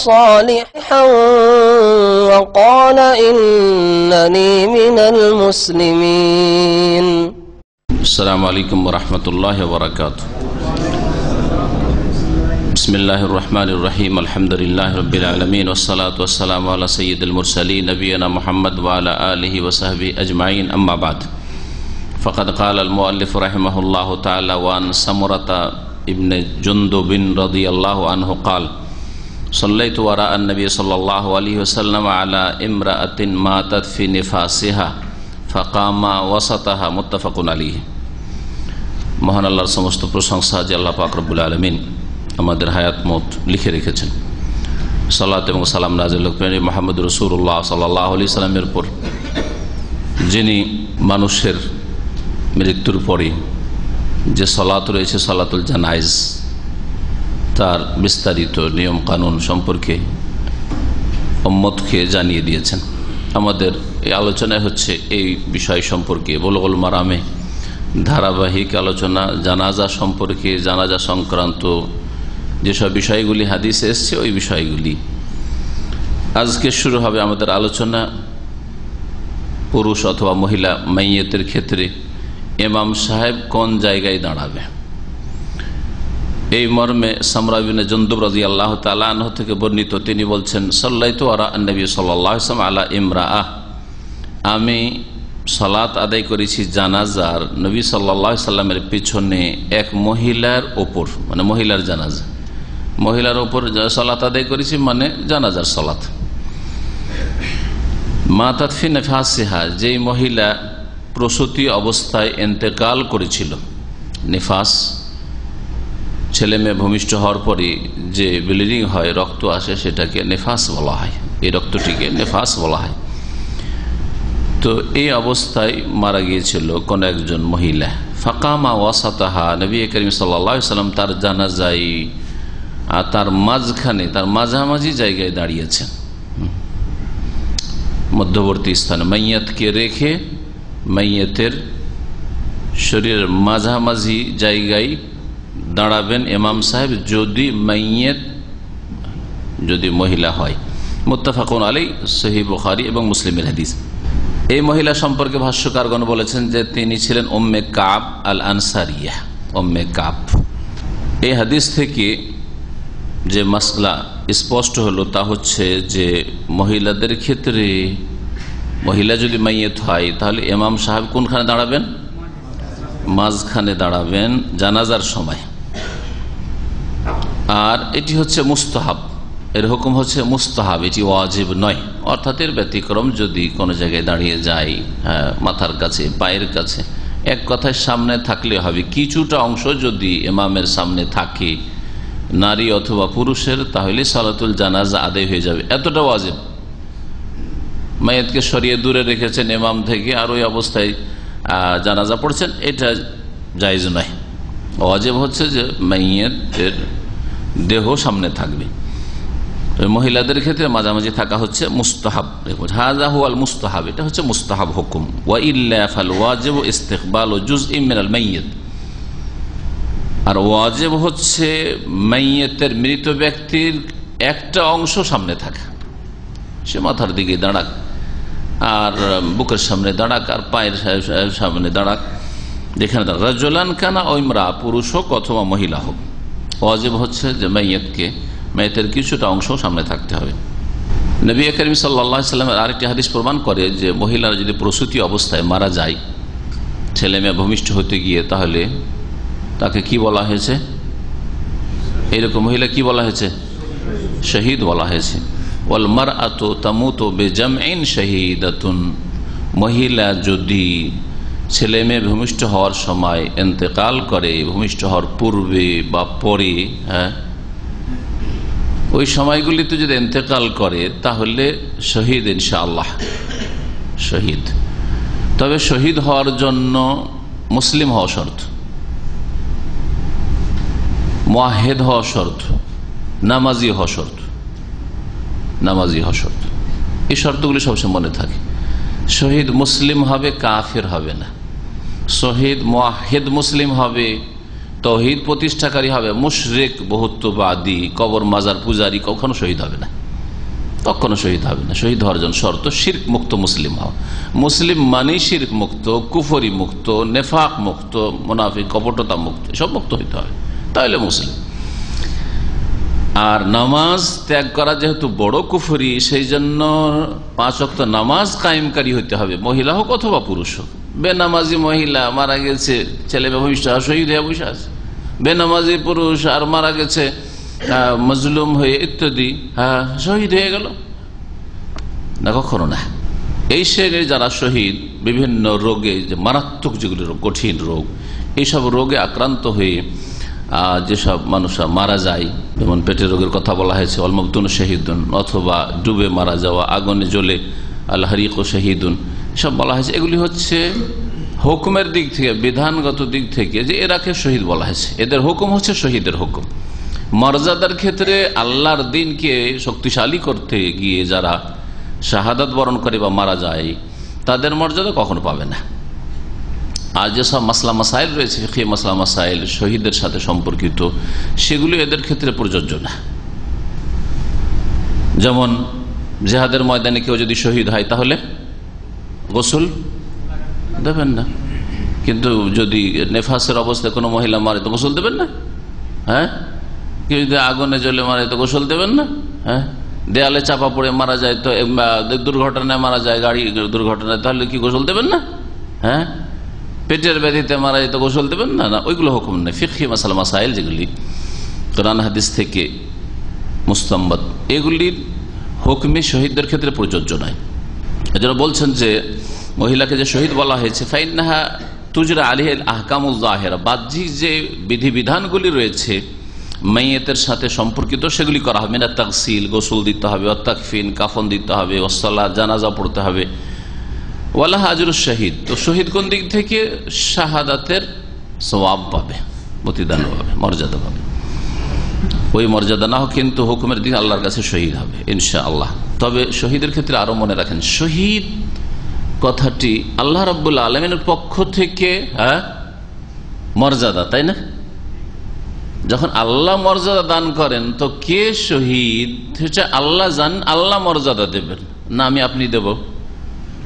صالحا وقال إنني من المسلمين. السلام عليكم ورحمة الله وبركاته. بسم الله الرحمن الرحيم. الحمد لله رب العالمين والصلاة والسلام على سيد المرسلين نبينا محمد وعلى آله وصحبه أجمعين. أما بعد فقد قال المؤلف رحمه الله تعالى وعن سمرة ابن جندب رضي الله عنه قال صليت وراء النبي صلى الله عليه وسلم على امرأة ماتت في نفاسها فقام وسطها متفق عليه মহান আল্লাহর সমস্ত প্রশংসা যে আল্লাহ পাকরবুল আলমিন আমাদের হায়াত মত লিখে রেখেছেন সাল্লাত এবং সালাম নাজিল মোহাম্মদ রসুল্লাহ সাল্লাহ আলি সাল্লামের পর যিনি মানুষের মৃত্যুর পরে যে সলাত রয়েছে সলাতুল জানাইজ তার বিস্তারিত নিয়ম কানুন সম্পর্কে অম্মতকে জানিয়ে দিয়েছেন। আমাদের এই আলোচনায় হচ্ছে এই বিষয় সম্পর্কে বলগল মারামে ধারাবাহিক আলোচনা, জানাজা সম্পর্কে, জানাজা সংক্রান্ত যেসব বিষয়গুলি, হাদিসে এসছে, ওই বিষয়গুলি। আজকে শুরু হবে আমাদের আলোচনা পুরুষ অথবা মহিলা মাইয়েতের ক্ষেত্রে। এমাম সাহেব কোন জায়গায় দাঁড়াবে? এই মর্মে সামরাবিনে জন্দুব রাজি আল্লাহ তালাহ থেকে বর্ণিত, তিনি বলছেন সাল্লাই তো আরা নবী সাল্লাম আলা ইমরা আহ আমি সলাত আদায় করেছি জানাজার নবী সাল্লা সাল্লামের পিছনে এক মহিলার ওপর মানে মহিলার জানাজা। মহিলার ওপর সলাত আদায় করেছি মানে জানাজার সলাত। মা তাৎফি নেফাসিহা, যেই মহিলা প্রসূতি অবস্থায় এন্তেকাল করেছিল, নেফাস ছেলে মেয়ে ভূমিষ্ঠ হওয়ার পরে যে ব্লিডিং হয়, রক্ত আসে, সেটাকে নেফাস বলা হয়। এই রক্তটিকে নেফাস বলা হয়। তো এই অবস্থায় মারা গিয়েছিল কোন একজন মহিলা। ফাকামা ওয়াসাতাহা, নবী করিম সাল্লাম তার জানা যাই আর তার মাঝখানে, তার মাঝামাঝি জায়গায় দাঁড়িয়েছেন। মধ্যবর্তী স্থানে মাইয়াতকে রেখে মাইয়াতের শরীরের মাঝামাঝি জায়গায় দাঁড়াবেন এমাম সাহেব যদি মাইয়েত, যদি মহিলা হয়। মুত্তাফাকুন আলী সহি বুখারি এবং মুসলিমের হাদিস। এই মহিলা সম্পর্কে ভাষ্যকারগণ বলেছেন যে তিনি ছিলেন ওম্মে কাব আল আনসারিয়া ওম্মে কাব। এই হাদিস থেকে যে মাসলা স্পষ্ট হলো তা হচ্ছে যে মহিলাদের ক্ষেত্রে, মহিলা যদি মাইয়েত হয়, তাহলে এমাম সাহেব কোনখানে দাঁড়াবেন? মাঝখানে দাঁড়াবেন জানাজার সময়। আর এটি হচ্ছে মুস্তাহাব। এর হুকুম হচ্ছে মুস্তাহাব এটি ওয়াজিব নয়। অর্থাৎ এর ব্যতিক্রম যদি কোনো জায়গায় দাঁড়িয়ে যায় হ্যাঁ, মাথার কাছে পায়ের কাছে এক কথায় সামনে থাকলে হবে। কিছুটা অংশ যদি এমামের সামনে থাকে নারী অথবা পুরুষের তাহলে সালাতুল জানাজা আদায় হয়ে যাবে। এতটা ওয়াজিব। মায়েতকে সরিয়ে দূরে রেখেছেন এমাম থেকে আর ওই অবস্থায় জানাজা পড়ছেন, এটা জায়জ নয়। ওয়াজেব হচ্ছে যে মাইয়েতের দেহ সামনে থাকবে। মহিলাদের ক্ষেত্রে মাঝামাঝি থাকা হচ্ছে মুস্তাহাব। মুস্তাহাব, এটা হচ্ছে মুস্তাহাব হুকুম। ওয়া ওয়াজেব ইস্তেকবাল ও জুজ ইমিনাল মাইয়েত। আর ওয়াজেব হচ্ছে মাইয়েতের মৃত ব্যক্তির একটা অংশ সামনে থাকা। সে মাথার দিকে দাঁড়াক। আর বুকের সামনে দাঁড়াক আর পায়ের সামনে দাঁড়াক। যেখানে দাঁড়াক। রাজলান কানা ওইমরা পুরুষ হোক অথবা মহিলা হোক। ওয়াজেব হচ্ছে যে মাইয়াতকে মেয়েতের কিছুটা অংশ সামনে থাকতে হবে। নবী করিম সাল্লা সাল্লামের আরেকটি হাদিস প্রমাণ করে যে মহিলারা যদি প্রসূতি অবস্থায় মারা যায়, ছেলে মেয়ে ভূমিষ্ঠ হতে গিয়ে তাহলে তাকে কি বলা হয়েছে? এইরকম মহিলা কি বলা হয়েছে? শহীদ বলা হয়েছে। বেজাম মহিলা যদি ছেলে মেয়ে ভূমিষ্ঠ হওয়ার সময় এতেকাল করে, ভূমিষ্ঠ হওয়ার পূর্বে বা পরে হ্যাঁ? ওই সময়গুলিতে যদি এতেকাল করে, তাহলে শহীদ ইনশাআল্লাহ। শহীদ। তবে শহীদ হওয়ার জন্য মুসলিম হওয়া শর্ত। মোয়াহেদ হওয়া শর্ত। নামাজি হওয়া শর্ত। নামাজি হওয়া এই শর্তগুলি সবসময় মনে থাকে। শহীদ মুসলিম হবে, কাফের হবে না। শহীদ মোয়াহেদ মুসলিম হবে, তহিদ প্রতিষ্ঠাকারী হবে, মুশরেক, বহুত্ববাদী, কবর মাজার পূজারি কখনো শহীদ হবে না। কখনো শহীদ হবে না। শহীদ হওয়ার জন্য শর্ত, শির্ক মুক্ত মুসলিম হওয়া। মুসলিম মানেই শির্ক মুক্ত, কুফরি মুক্ত, নেফাক মুক্ত, মুনাফিক, কপটতা মুক্ত সব মুক্ত হইতে হবে। তাহলে মুসলিম। আর নামাজ ত্যাগ করা যেহেতু বড় কুফরি, সেই জন্য পাঁচ অক্ত নামাজ কায়েমকারী হইতে হবে। মহিলা হোক অথবা পুরুষ হোক। বেনামাজি মহিলা মারা গেছে, ছেলে শহীদ আছে। বেনামাজি পুরুষ আর মারা গেছে মজলুম হয়ে ইত্যাদি। হ্যাঁ শহীদ হয়ে গেল। না কখনো না এই শ্রেণির যারা শহীদ, বিভিন্ন রোগে, যে মারাত্মক যেগুলি রোগ, কঠিন রোগ, এইসব রোগে আক্রান্ত হয়ে যেসব মানুষরা মারা যায়, যেমন পেটের রোগের কথা বলা হয়েছে অলমকদুন শহীদুন, অথবা ডুবে মারা যাওয়া, আগুনে জ্বলে আল্লাহরিক ও শহীদুন সব বলা হয়েছে। এগুলি হচ্ছে হুকুমের দিক থেকে, বিধানগত দিক থেকে যে এরাকে শহীদ বলা হয়েছে। এদের হুকুম হচ্ছে শহীদের হুকুম। মর্যাদার ক্ষেত্রে আল্লাহর দিনকে শক্তিশালী করতে গিয়ে যারা শাহাদাত বরণ করে বা মারা যায়, তাদের মর্যাদা কখনো পাবে না। আর যেসব মাসলা মাসাইল রয়েছে ফিখে মাসলা মাসাইল শহীদের সাথে সম্পর্কিত, সেগুলি এদের ক্ষেত্রে প্রযোজ্য না। যেমন জেহাদের ময়দানে কেউ যদি শহীদ হয়, তাহলে গোসল দেবেন না। কিন্তু যদি নেফাসের অবস্থায় কোনো মহিলা মারে, তো গোসল দেবেন না? হ্যাঁ? কেউ যদি আগুনে জ্বলে মারে, তো গোসল দেবেন না? হ্যাঁ? দেয়ালে চাপা পড়ে মারা যায়, তো দুর্ঘটনায় মারা যায়, গাড়ি দুর্ঘটনায়, তাহলে কি গোসল দেবেন না? হ্যাঁ? পেটের ব্যাধিতে মারা যেত গোসল দেবেন? না না, ওইগুলো হুকুম নেই। ফিকি মাসাল, মাসাইল যেগুলি, কোরআন, হাদিস থেকে মুস্তম্বদ, এগুলির হুকমে শহীদদের ক্ষেত্রে প্রযোজ্য নয়। এজন্য বলছেন যে, মহিলাকে যে শহীদ বলা হয়েছে ফাইনাহা তুজরা আলী আহকামুল জাহেরা, বাহ্যিক যে বিধিবিধানগুলি রয়েছে মেয়েতের সাথে সম্পর্কিত, সেগুলি করা হবে। না তাকসিল গোসল দিতে হবে অত্তাকফিন কাফন দিতে হবে ওসলা জানাজা পড়তে হবে। ওয়ালা হাজরুল শহীদ। তো শহীদ কোন দিক থেকে? শাহাদাতের সবাব পাবে প্রতিদান পাবে, মর্যাদা পাবে। ওই মর্যাদা না হোক, কিন্তু হুকুমের দিকে আল্লাহর কাছে শহীদ হবে ইনশা আল্লাহ তবে শহীদের ক্ষেত্রে আরও মনে রাখেন, শহীদ কথাটি আল্লাহ রব্বুল্লা আলমিনের পক্ষ থেকে হ্যাঁ মর্যাদা, তাই না? যখন আল্লাহ মর্যাদা দান করেন, তো কে শহীদ? হচ্ছে আল্লাহ জান, আল্লাহ মর্যাদা দেবেন। না, আমি আপনি দেব।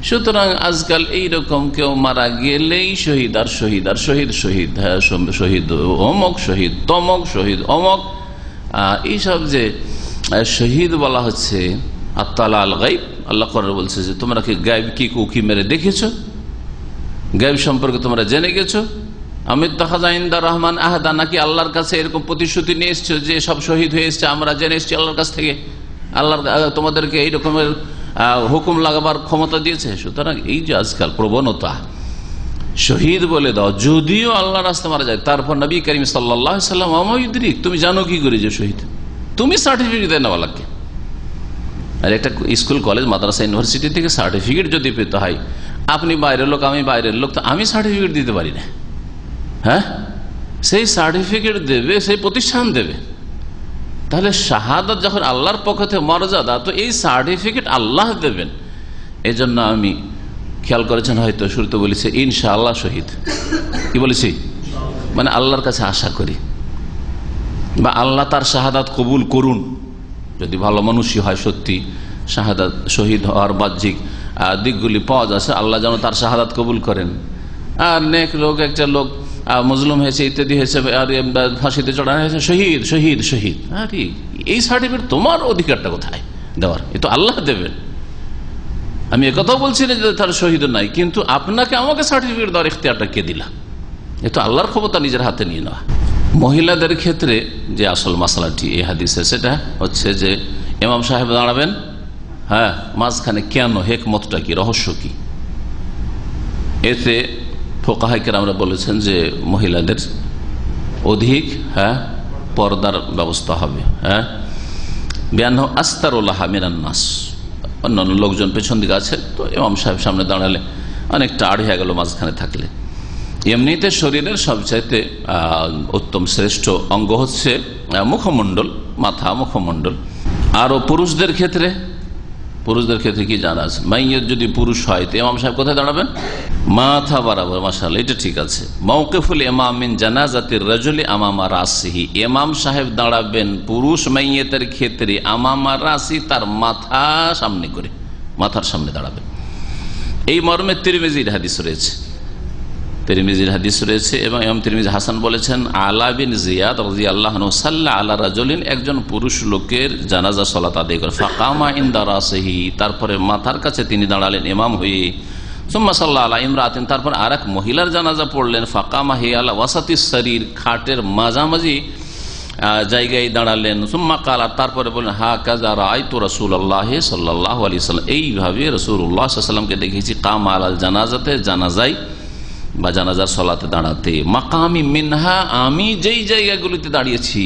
সুতরাং আজকাল এইরকম কেউ মারা গেলেই শহীদ আর শহীদ আর শহীদ শহীদ হ্যাঁ শহীদ অমক, শহীদ তমক, শহীদ অমক। এইসব যে শহীদ বলা হচ্ছে আত্মালা আল গাইব, আল্লাহ করার বলছে যে, তোমরা কি গাইব, কি কুকি মেরে দেখেছ? গাইব সম্পর্কে তোমরা জেনে গেছো? আমির তাহাজাইন্দা রহমান আহাদা নাকি আল্লাহর কাছে এরকম প্রতিশ্রুতি নিয়ে এসছো যে, সব শহীদ হয়ে এসছে, আমরা জেনে এসছি আল্লাহর কাছ থেকে। আল্লাহর তোমাদেরকে এই রকমের হুকুম লাগাবার ক্ষমতা দিয়েছে। সুতরাং এই যে আজকাল প্রবণতা, শহীদ বলে দাও, যদিও আল্লাহ রাস্তা মারা যায়, তারপর নবী করিম সাল্লাম তুমি জানো কি করে যে শহীদ? তুমি সার্টিফিকেট দেয় নেওয়া লাগে আর একটা স্কুল, কলেজ, মাদ্রাসা, ইউনিভার্সিটি থেকে সার্টিফিকেট যদি পেতে হয়, আপনি বাইরের লোক, আমি বাইরের লোক, তো আমি সার্টিফিকেট দিতে পারি না। হ্যাঁ? সেই সার্টিফিকেট দেবে, সেই প্রতিষ্ঠান দেবে। তাহলে শাহাদত যখন আল্লাহর পক্ষ থেকে মর্যাদা, তো এই সার্টিফিকেট আল্লাহ দেবেন। এই জন্য আমি খেয়াল করেছেন হয়তো শুরুতে বলেছে ইনশা আল্লাহ শহীদ। কি বলেছি? মানে আল্লাহর কাছে আশা করি। বা আল্লাহ তার শাহাদাত কবুল করুন। যদি ভালো মানুষই হয় সত্যি, শাহাদাত শহীদ হওয়ার বাহ্যিক দিকগুলি পাওয়া যাচ্ছে আল্লাহ যেন তার শাহাদাত কবুল করেন। আর নেক লোক, একটা লোক মজলুম হয়েছে, ইত্যাদি হয়েছে, আর ফাঁসিতে চড়ানো হয়েছে, শহীদ শহীদ শহীদ। আরে এই সার্টিফিকেট তোমার অধিকারটা কোথায় দেওয়ার? এ তো আল্লাহ দেবেন। আমি একথাও বলছি না যে তার শহীদ নাই, কিন্তু আপনাকে আমাকে সার্টিফিকেট দেওয়ার ইখতিয়ারটা কে দিলা? এ তো আল্লাহর ক্ষমতা নিজের হাতে নিয়ে নেওয়া। মহিলাদের ক্ষেত্রে যে আসল মশলাটি এই হাদিসে, সেটা হচ্ছে যে ইমাম সাহেব দাঁড়াবেন হ্যাঁ মাঝখানে কেন, হেকমতটা কি, রহস্য কি? এতে ফোকাহাইকের আমরা বলেছেন যে মহিলাদের অধিক হ্যাঁ পর্দার ব্যবস্থা হবে হ্যাঁ। বিয়ান আস্তারুল্লাহ মিনান্নাস অন্যান্য লোকজন পেছন দিকে আছে, তো ইমাম সাহেব সামনে দাঁড়ালে অনেকটা আড় হয়ে গেল মাঝখানে থাকলে। এমনিতে শরীরের সবচাইতে উত্তম শ্রেষ্ঠ অঙ্গ হচ্ছে মুখমণ্ডল, মাথা মুখমণ্ডল। আরও পুরুষদের ক্ষেত্রে পুরুষদের ক্ষেত্রে কি জানা আছে? মাইয়ের যদি পুরুষ হয়, তো ইমাম সাহেব কোথায় দাঁড়াবেন? মাথা বরাবর মাসাল এটা ঠিক আছে। মৌকেফুল এমামিন জানাজাতির রাজলি আমামা রাসিহি। এমাম সাহেব দাঁড়াবেন পুরুষ মাইয়েতের ক্ষেত্রে, আমামা রাসি তার মাথা সামনে করে, মাথার সামনে দাঁড়াবেন এই মর্মে তিরমেজির হাদিস রয়েছে। তিরমিজির হাদিস রয়েছে এবং এম তিরমিজ হাসান বলেছেন, আলা বিন জিয়াদ রাজি আল্লাহ সাল্লাহ আল্লাহ রাজলিন, একজন পুরুষ লোকের জানাজা, সলাত আদায় করে। ফাকামা ইন্দারাসহি তারপরে মাথার কাছে তিনি দাঁড়ালেন ইমাম হয়ে। সুম্মা সাল্লাহ আলা ইমরাতিন, তারপর আর এক মহিলার জানাজা পড়লেন। ফাকামা হি আল্লাহ ওয়াসাতি শরীর খাটের মাঝামাঝি জায়গায় দাঁড়ালেন। সুম্মা কালা, তারপরে বললেন হা কাজা রায় তো রসুল আল্লাহ সাল্লাহ আলি সাল্লাম এইভাবে রসুল উল্লাহ দেখেছি কাম আলাল জানাজাতে জানাজায় বা জানাজার সলাতে দাঁড়াতে। মাকামি মিনহা, আমি যেই জায়গাগুলিতে দাঁড়িয়েছি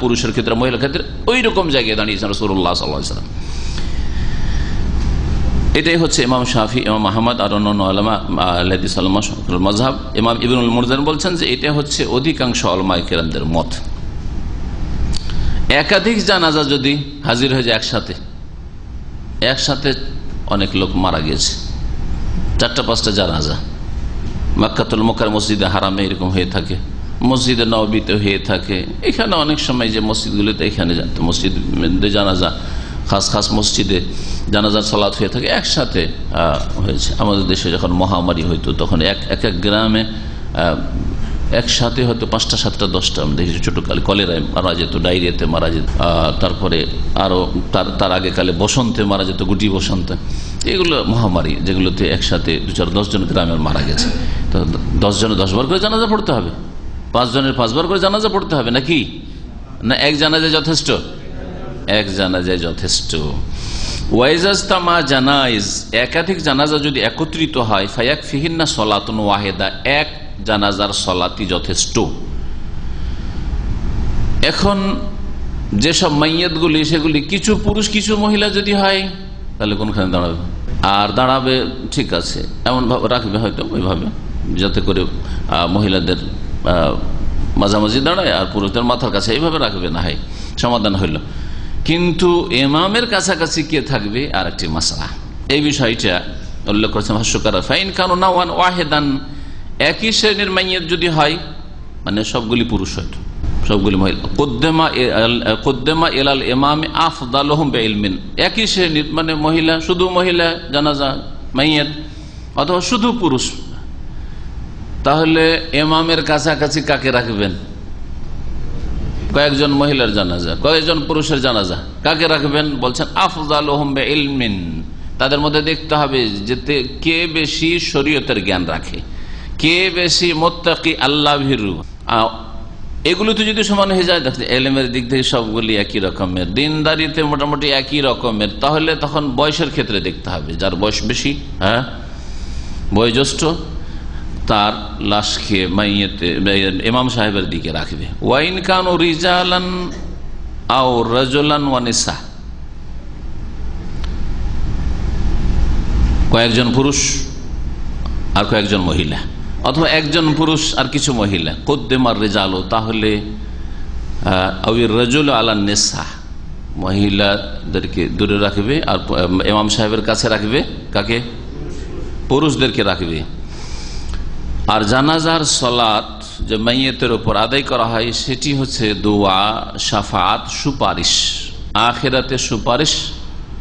পুরুষের ক্ষেত্রে, মহিলার ক্ষেত্রে ওই রকম জায়গায় দাঁড়িয়েছেন রসুল্লাহ সাল্লাম এটাই হচ্ছে ইমাম শাফি, ইমাম আহমদ আর অন্যান্য আলমা ইমাম ইবিনুল মুরজান বলছেন যে এটা হচ্ছে অধিকাংশ আলমাই কেরামদের মত। একাধিক জানাজা যদি হাজির হয়ে যায় একসাথে একসাথে অনেক লোক মারা গিয়েছে। চারটা পাঁচটা জানাজা। মাক্কাতুল মোকার মসজিদে হারামে এরকম হয়ে থাকে। মসজিদে নবীতে হয়ে থাকে। এখানে অনেক সময় যে মসজিদগুলিতে এখানে মসজিদে জানাজা, খাস খাস মসজিদে জানাজার সালাত হয়ে থাকে, একসাথে হয়েছে। আমাদের দেশে যখন মহামারী হইতো, তখন এক এক গ্রামে একসাথে হয়তো পাঁচটা, সাতটা, দশটা আমি দেখেছি ছোটকালে কলেরায় মারা যেত, ডায়রিয়াতে মারা যেত তারপরে আরও তার তার আগেকালে বসন্তে মারা যেত, গুটি বসন্তে। এগুলো মহামারী যেগুলোতে একসাথে দু চার দশজন গ্রামের মারা গেছে। তো দশজনে দশবার করে জানাজা পড়তে হবে। পাঁচজনের পাঁচবার করে জানাজা পড়তে হবে নাকি? না, এক জানাজায় যথেষ্ট? এক জানাজায় যথেষ্ট। জানাইজ, একাধিক জানাজা যদি একত্রিত হয়, ফায়াক ফিহিন্না সলাতন ওয়াহেদা, এক জানাজার সলাতি যথেষ্ট। এখন যেসব মাইয়াতগুলি, সেগুলি কিছু পুরুষ, কিছু মহিলা যদি হয়, তাহলে কোনখানে দাঁড়াবে? আর দাঁড়াবে, ঠিক আছে, এমন রাখবে হয়তো ওইভাবে, যাতে করে মহিলাদের মাঝামাঝি দাঁড়ায় আর পুরুষদের মাথার কাছে এইভাবে রাখবে না, হয়, সমাধান হইল। কিন্তু এমামের কাছাকাছি কে থাকবে? আর একটি মাসলা। এই বিষয়টা উল্লেখ করেছেন ভাষ্যকার, ফাইন ওয়ান ওয়াহেদান একই শ্রেণির মাইয়ের যদি হয় মানে সবগুলি পুরুষ হয়তো সবগুলি মহিলা। এলাল এমাম আফদালহম বেলমিন একই শ্রেণির মানে মহিলা, শুধু মহিলা, জানাজা, মাইয়ের, অথবা শুধু পুরুষ। তাহলে এমামের কাছাকাছি কাকে রাখবেন? কয়েকজন মহিলার জানাজা, কয়েকজন পুরুষের জানাজা, কাকে রাখবেন? বলছেন আফজাল বে তাদের মধ্যে দেখতে হবে যে কে বেশি শরীয়তের জ্ঞান রাখে। কে বেশি মোত্তাকি আল্লাহ ভিরু এগুলো তো যদি সমান হয়ে যায়, দেখতে এলেমের দিক থেকে সবগুলি একই রকমের। দিনদারিতে মোটামুটি একই রকমের। তাহলে তখন বয়সের ক্ষেত্রে দেখতে হবে, যার বয়স বেশি হ্যাঁ? বয়োজ্যেষ্ঠ, তার লাশকে মাইয়েতে, ইমাম সাহেবের দিকে রাখবে। ওয়াইন কান ও রিজালান আও রাজলান ওয়ানিসা কয়েকজন পুরুষ আর কয়েকজন মহিলা। অথবা একজন পুরুষ আর কিছু মহিলা। কোদ্দেমার রেজালো, তাহলে রজুল আলা নেশা মহিলাদেরকে দূরে রাখবে আর এমাম সাহেবের কাছে রাখবে। কাকে? পুরুষদেরকে রাখবে। আর জানাজার সলাত যে মাইয়েতের ওপর আদায় করা হয়, সেটি হচ্ছে দোয়া সাফাত সুপারিশ। আখেরাতে সুপারিশ,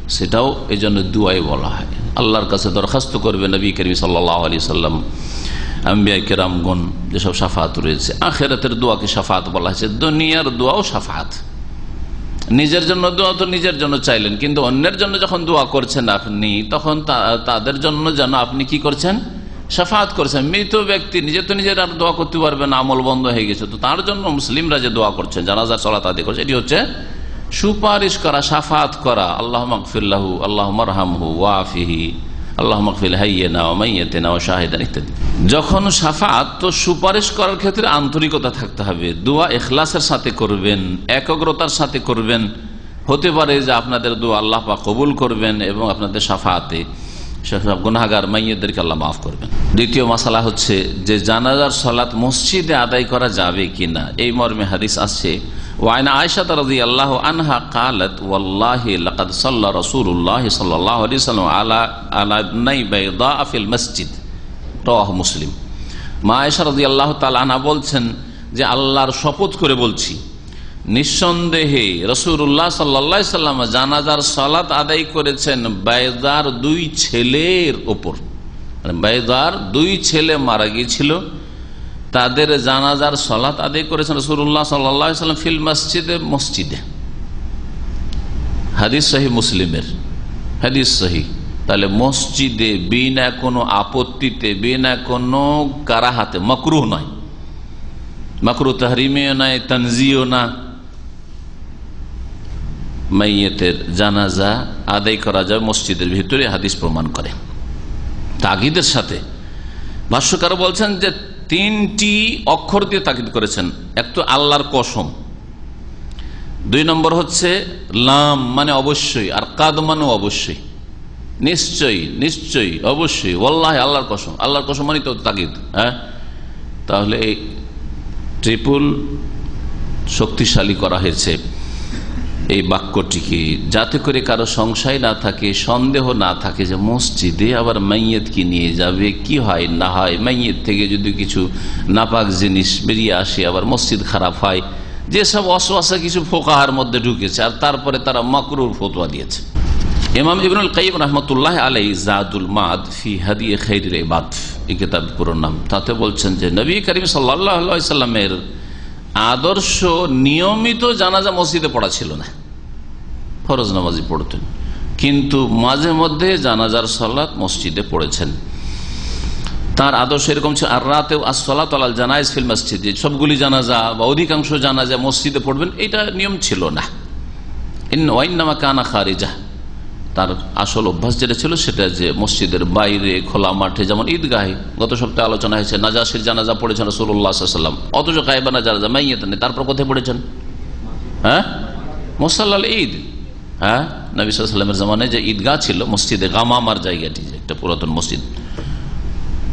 সেটাও এই জন্য দুয়াই বলা হয়। আল্লাহর কাছে দরখাস্ত করবে নবী করিম সাল্লাহ আলি সাল্লাম। আম্বিয়া কেরামগণ যেসব সাফাত রয়েছে, আখেরাতের দোয়াকে সাফাত বলা হয়েছে? দুনিয়ার দোয়াও সাফাত। নিজের জন্য দোয়া তো নিজের জন্য চাইলেন, কিন্তু অন্যের জন্য যখন দোয়া করছেন আপনি, তখন তাদের জন্য যেন আপনি কি করছেন? সাফাত করছেন। মৃত ব্যক্তি নিজে তো নিজের আর দোয়া করতে পারবে না, আমল বন্ধ হয়ে গেছে। তো তার জন্য মুসলিমরা যে দোয়া করছেন জানাজার চলা তাদের করছে এটি হচ্ছে সুপারিশ করা, সাফাত করা। আল্লাহ মকফিল্লাহু আল্লাহ মরহামহু ওয়াফিহি আল্লাহ ইত্যাদি। যখন সাফাত তো সুপারিশ করার ক্ষেত্রে আন্তরিকতা থাকতে হবে। দোয়া এখলাসের সাথে করবেন, একগ্রতার সাথে করবেন। হতে পারে যে আপনাদের দোয়া আল্লাহ কবুল করবেন এবং আপনাদের সাফাতে গুনাগার মাইয়েদেরকে আল্লাহ মাফ করবেন। দ্বিতীয় মশালা হচ্ছে যে জানাজার সলাৎ মসজিদে আদায় করা যাবে কিনা। এই মর্মে হাদিস আছে আয়সা আল্লাহ আনহা কালত আলা আলা ইবনাই বাইদা ফিল মসজিদ। রাওয়াহু মুসলিম। মা রাদিয়াল্লাহু তাআলা আনহা বলছেন যে, আল্লাহর শপথ করে বলছি নিঃসন্দেহে রসুল্লাহ সাল্লা সাল্লাম জানাজার সালাত আদায় করেছেন বায়দার দুই ছেলের ওপর। মানে বেদার দুই ছেলে মারা গিয়েছিল। তাদের জানাজার সলাত আদায় করেছেন রসুল্লাহ সাল্লাহ সাল্লাম ফিল মসজিদে মসজিদে। হাদিস সহি মুসলিমের। হাদিস সহি। তাহলে মসজিদে বিনা কোনো আপত্তিতে, বিনা কোনো কারাহাতে, মকরুহ নয়। মকরু তাহরিমেও নয়, তনজিও না। মাইয়েতের জানাজা আদায় করা যায় মসজিদের ভিতরে, হাদিস প্রমাণ করে। তাগিদের সাথে। ভাষ্যকার বলছেন যে তিনটি অক্ষর দিয়ে তাগিদ করেছেন। এক তো আল্লাহর কসম। দুই নম্বর হচ্ছে লাম মানে অবশ্যই, আর কাদ মানে অবশ্যই। নিশ্চয়ই নিশ্চয়ই, অবশ্যই ওল্লাহ আল্লাহর কসম। আল্লাহর কসম মানে তো তাগিদ হ্যাঁ? তাহলে এই ট্রিপুল শক্তিশালী করা হয়েছে। এই বাক্যটিকে, যাতে করে কারও সংশয় না থাকে, সন্দেহ না থাকে যে মসজিদে আবার মাইয়েত কি নিয়ে যাবে, কি হয়, না হয়। মাইয়েত থেকে যদি কিছু নাপাক জিনিস বেরিয়ে আসে, আবার মসজিদ খারাপ হয়, যেসব অশ্বাসা কিছু ফোকাহার মধ্যে ঢুকেছে, আর তারপরে তারা মকরুর ফতোয়া দিয়েছে। ইমাম ইবনুল কাইম রহমতুল্লাহ আলাই জাদুল মাদ ফি হাদিয়ে খৈর বাদ এই কিতাব পুরো নাম। তাতে বলছেন যে, নবী করিম সাল্লাহ সাল্লামের আদর্শ নিয়মিত জানাজা মসজিদে পড়া ছিল না। ফরজ নামাজি পড়তেন। কিন্তু মাঝে মধ্যে জানাজার সলাৎ মসজিদে পড়েছেন। তার আদর্শ এরকম ছিল, আর রাতেও আসলাত আল ফিল মসজিদ সবগুলি জানাজা বা অধিকাংশ জানাজা মসজিদে পড়বেন, এটা নিয়ম ছিল না। কানা তার আসল অভ্যাস যেটা ছিল সেটা যে মসজিদের বাইরে, খোলা মাঠে, যেমন ঈদগাহে, গত সপ্তাহে আলোচনা হয়েছে, নাজাসির জানাজা পড়েছেন রসুল্লাহাম অথচ গায়েবা নাজাজা মাইয়েতে নেই তারপর কোথায় পড়েছেন? হ্যাঁ? মোসাল্লাল ঈদ। হ্যাঁ? নবী সাল্লামের জামানায় যে ঈদগাহ ছিল, মসজিদে গামামার জায়গাটি একটা পুরাতন মসজিদ।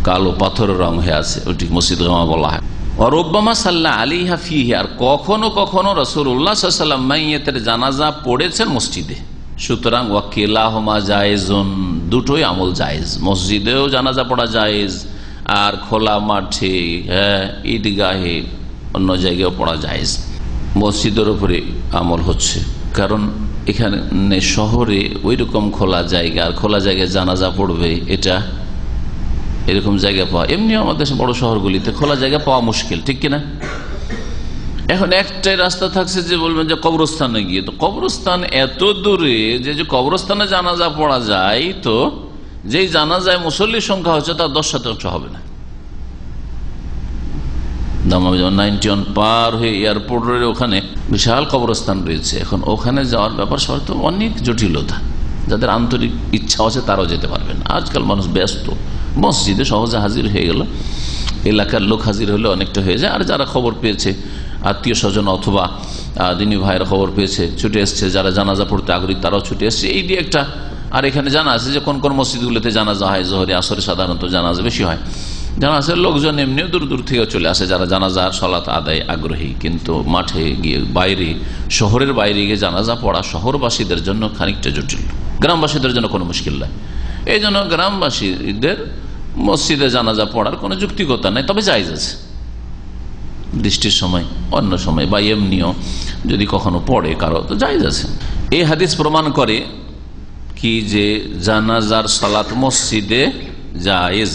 কালো পাথরের রং হয়ে আছে, ওটি মসজিদ গামা বলা হয়। অরব্বামা সাল্লাহ আলী হাফিহি আর কখনো কখনো রসুল্লাহ সাল্লাম মাইয়েতের জানাজা পড়েছেন মসজিদে। সুতরাং ওয়াকিলাহমা জায়েজন, দুটোই আমল জায়েজ। মসজিদেও জানাজা পড়া জায়েজ, আর খোলা মাঠে হ্যাঁ ঈদগাহে অন্য জায়গায় পড়া জায়েজ। মসজিদের উপরে আমল হচ্ছে। কারণ এখানে শহরে ওই রকম খোলা জায়গা, আর খোলা জায়গায় জানাজা পড়বে, এটা এরকম জায়গা পাওয়া। এমনিও আমাদের বড় শহরগুলিতে খোলা জায়গা পাওয়া মুশকিল, ঠিক কিনা? এখন একটাই রাস্তা থাকছে যে বলবেন যে কবরস্থানে গিয়ে। তো কবরস্থান এত দূরে যে যে কবরস্থানে জানাজা পড়া যায়, তো যেই জানাজায় মুসল্লির সংখ্যা হচ্ছে তার দশ শতাংশ হবে না। নাইনটি ওয়ান পার হয়ে এয়ারপোর্টের ওখানে বিশাল কবরস্থান রয়েছে। এখন ওখানে যাওয়ার ব্যাপার তো অনেক জটিলতা। যাদের আন্তরিক ইচ্ছা আছে তারাও যেতে পারবেন আজকাল মানুষ ব্যস্ত। মসজিদে সহজে হাজির হয়ে গেল। এলাকার লোক হাজির হলে অনেকটা হয়ে যায়। আর যারা খবর পেয়েছে আত্মীয় স্বজন অথবা দিনী ভাইয়ের খবর পেয়েছে, ছুটে এসছে, যারা জানাজা পড়তে আগ্রহী, তারাও ছুটে এসছে। এই দিয়ে একটা, আর এখানে জানা আছে যে কোন কোন মসজিদগুলোতে জানাজা হয়, জহরে, আসরে সাধারণত জানাজা বেশি হয়। জানাজা লোকজন এমনিও দূর দূর থেকে চলে আসে, যারা জানাজার সলাত আদায় আগ্রহী। কিন্তু মাঠে গিয়ে বাইরে, শহরের বাইরে গিয়ে জানাজা পড়া শহরবাসীদের জন্য খানিকটা জটিল। গ্রামবাসীদের জন্য কোনো মুশকিল নয় এই জন্য গ্রামবাসীদের মসজিদে জানাজা পড়ার কোনো যুক্তিকতা নেই, তবে জায়জ আছে। বৃষ্টির সময়, অন্য সময়, বা এমনিও যদি কখনো পড়ে কারও, তো জায়জ আছে। এই হাদিস প্রমাণ করে কি যে জানাজার সালাত মসজিদে জায়েজ।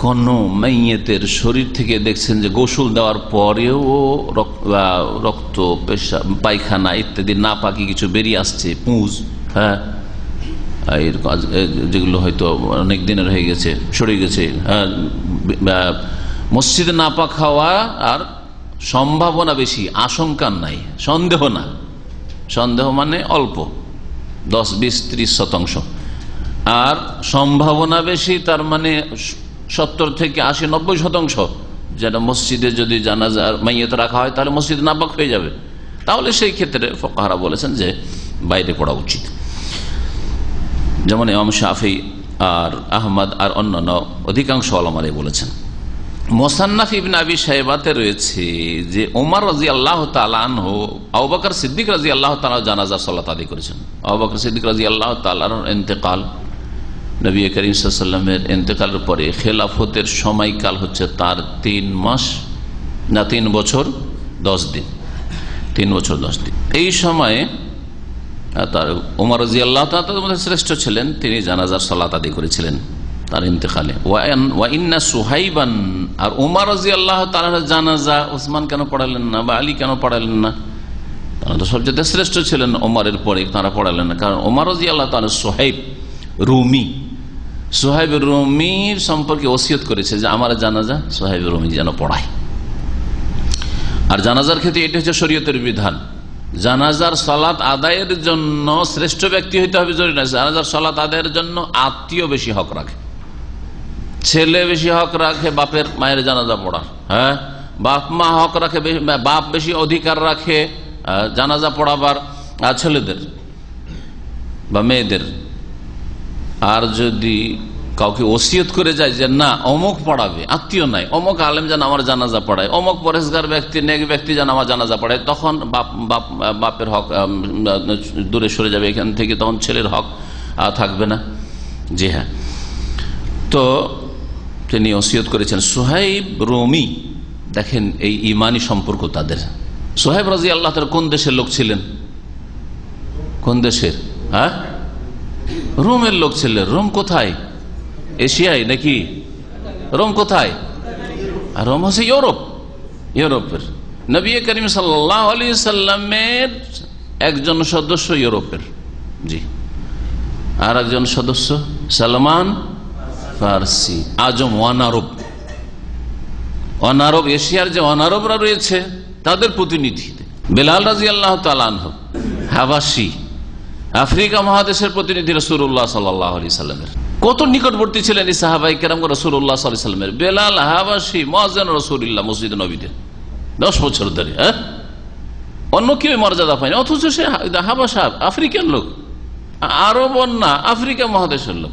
কোন মাইয়েতের শরীর থেকে দেখছেন যে গোসল দেওয়ার পরেও রক- রক্ত পায়খানা ইত্যাদি না পাকি কিছু বেরিয়ে আসছে পুঁজ হ্যাঁ? এরকম যেগুলো হয়তো অনেক দিনের হয়ে গেছে সরে গেছে হ্যাঁ, মসজিদে না পাক হওয়া আর সম্ভাবনা বেশি আশঙ্কা নাই সন্দেহ না। সন্দেহ মানে অল্প দশ বিশ ত্রিশ শতাংশ। আর সম্ভাবনা বেশি তার মানে সত্তর থেকে আশি, নব্বই শতাংশ। যেটা মসজিদে যদি জানাজা মাইয়ত রাখা হয়, তাহলে মসজিদ নাপাক হয়ে যাবে। তাহলে সেই ক্ষেত্রে ফকাহারা বলেছেন যে, বাইরে পড়া উচিত। যেমন ইমাম শাফি আর আহমদ আর অন্যান্য অধিকাংশ আলমারে বলেছেন, মোসান্নাফ ইবিন আবি সাহেবাতে রয়েছে যে ওমর রাজি আল্লাহ তালান হো আবাকর সিদ্দিক রাজি আল্লাহ তালা জানাজা সাল্লাত আদি করেছেন। আবাকর সিদ্দিক রাজি আল্লাহ তালার এতেকাল নবী করিম সাল্লামের এতেকালের পরে খেলাফতের সময়কাল হচ্ছে তার তিন মাস না তিন বছর দশ দিন। তিন বছর দশ দিন। এই সময়ে তার উমর আল্লাহ মধ্যে শ্রেষ্ঠ ছিলেন। তিনি জানাজার সালাত আদি করেছিলেন তার ইন্তেকালে। ওয়াইন্না সুহাইবান, আর উমর রাজি আল্লাহ তার জানাজা ওসমান কেন পড়ালেন না বা আলী কেন পড়ালেন না? তারা তো সবচেয়ে শ্রেষ্ঠ ছিলেন। ওমরের পরে তারা পড়ালেন না। কারণ ওমর রাজি আল্লাহ তার সোহাইব, রুমি। সোহাইব রুমির সম্পর্কে ওসিয়ত করেছে যে আমার জানাজা সোহাইব রুমি যেন পড়ায়। আর জানাজার ক্ষেত্রে এটা হচ্ছে শরীয়তের বিধান। জানাজার সালাত আদায়ের জন্য শ্রেষ্ঠ ব্যক্তি হইতে হবে জরুরি না জানাজার সালাত আদায়ের জন্য আত্মীয় বেশি হক রাখে। ছেলে বেশি হক রাখে, বাপের মায়ের জানাজা পড়ার। হ্যাঁ? বাপ মা হক রাখে বাপ বেশি অধিকার রাখে জানাজা পড়াবার। ছেলেদের বা মেয়েদের আর যদি কাউকে ওসিয়ত করে যায় যে না, অমুক পড়াবে, আত্মীয় নাই, অমুক আলেম যেন আমার জানাজা পড়ায়, অমুক পরেশগার ব্যক্তি, নেক ব্যক্তি যেন আমার জানাজা পড়ায়, তখন বাপ বাপ, বাপের হক দূরে সরে যাবে এখান থেকে, তখন ছেলের হক থাকবে না। জি হ্যাঁ। তো তিনি ওসিয়ত করেছেন। সোহাইব রোমি, দেখেন এই ইমানি সম্পর্ক তাদের। সোহেব রাজি আল্লাহ তার কোন দেশের লোক ছিলেন? কোন দেশের? হ্যাঁ? রোমের লোক ছিলেন রোম কোথায়? এশিয়ায় নাকি? রোম কোথায়? আর রোম হচ্ছে ইউরোপ, ইউরোপের। নবী করিম সাল্লাহ সাল্লামের একজন সদস্য ইউরোপের। জি। আর একজন সদস্য সালমান ফার্সি, আজম ওয়ানারব অনারব। এশিয়ার যে অনারবরা রয়েছে, তাদের প্রতিনিধি। বেলাল রাজি আল্লাহ তালানহ হাবাসি। আফ্রিকা মহাদেশের প্রতিনিধি রসুল্লাহ সাল্লামের। কত নিকটবর্তী ছিলেন এই সাহাবাই কেরাম রসুল্লাহ সাল্লাহ সাল্লামের? বেলাল হাবাসি মহাজান রসুল্লাহ মসজিদ নবীতে দশ বছর ধরে হ্যাঁ? অন্য কেউ মর্যাদা পায়নি, অথচ সে হাবাসা আফ্রিকার লোক। আরব না আফ্রিকা মহাদেশের লোক।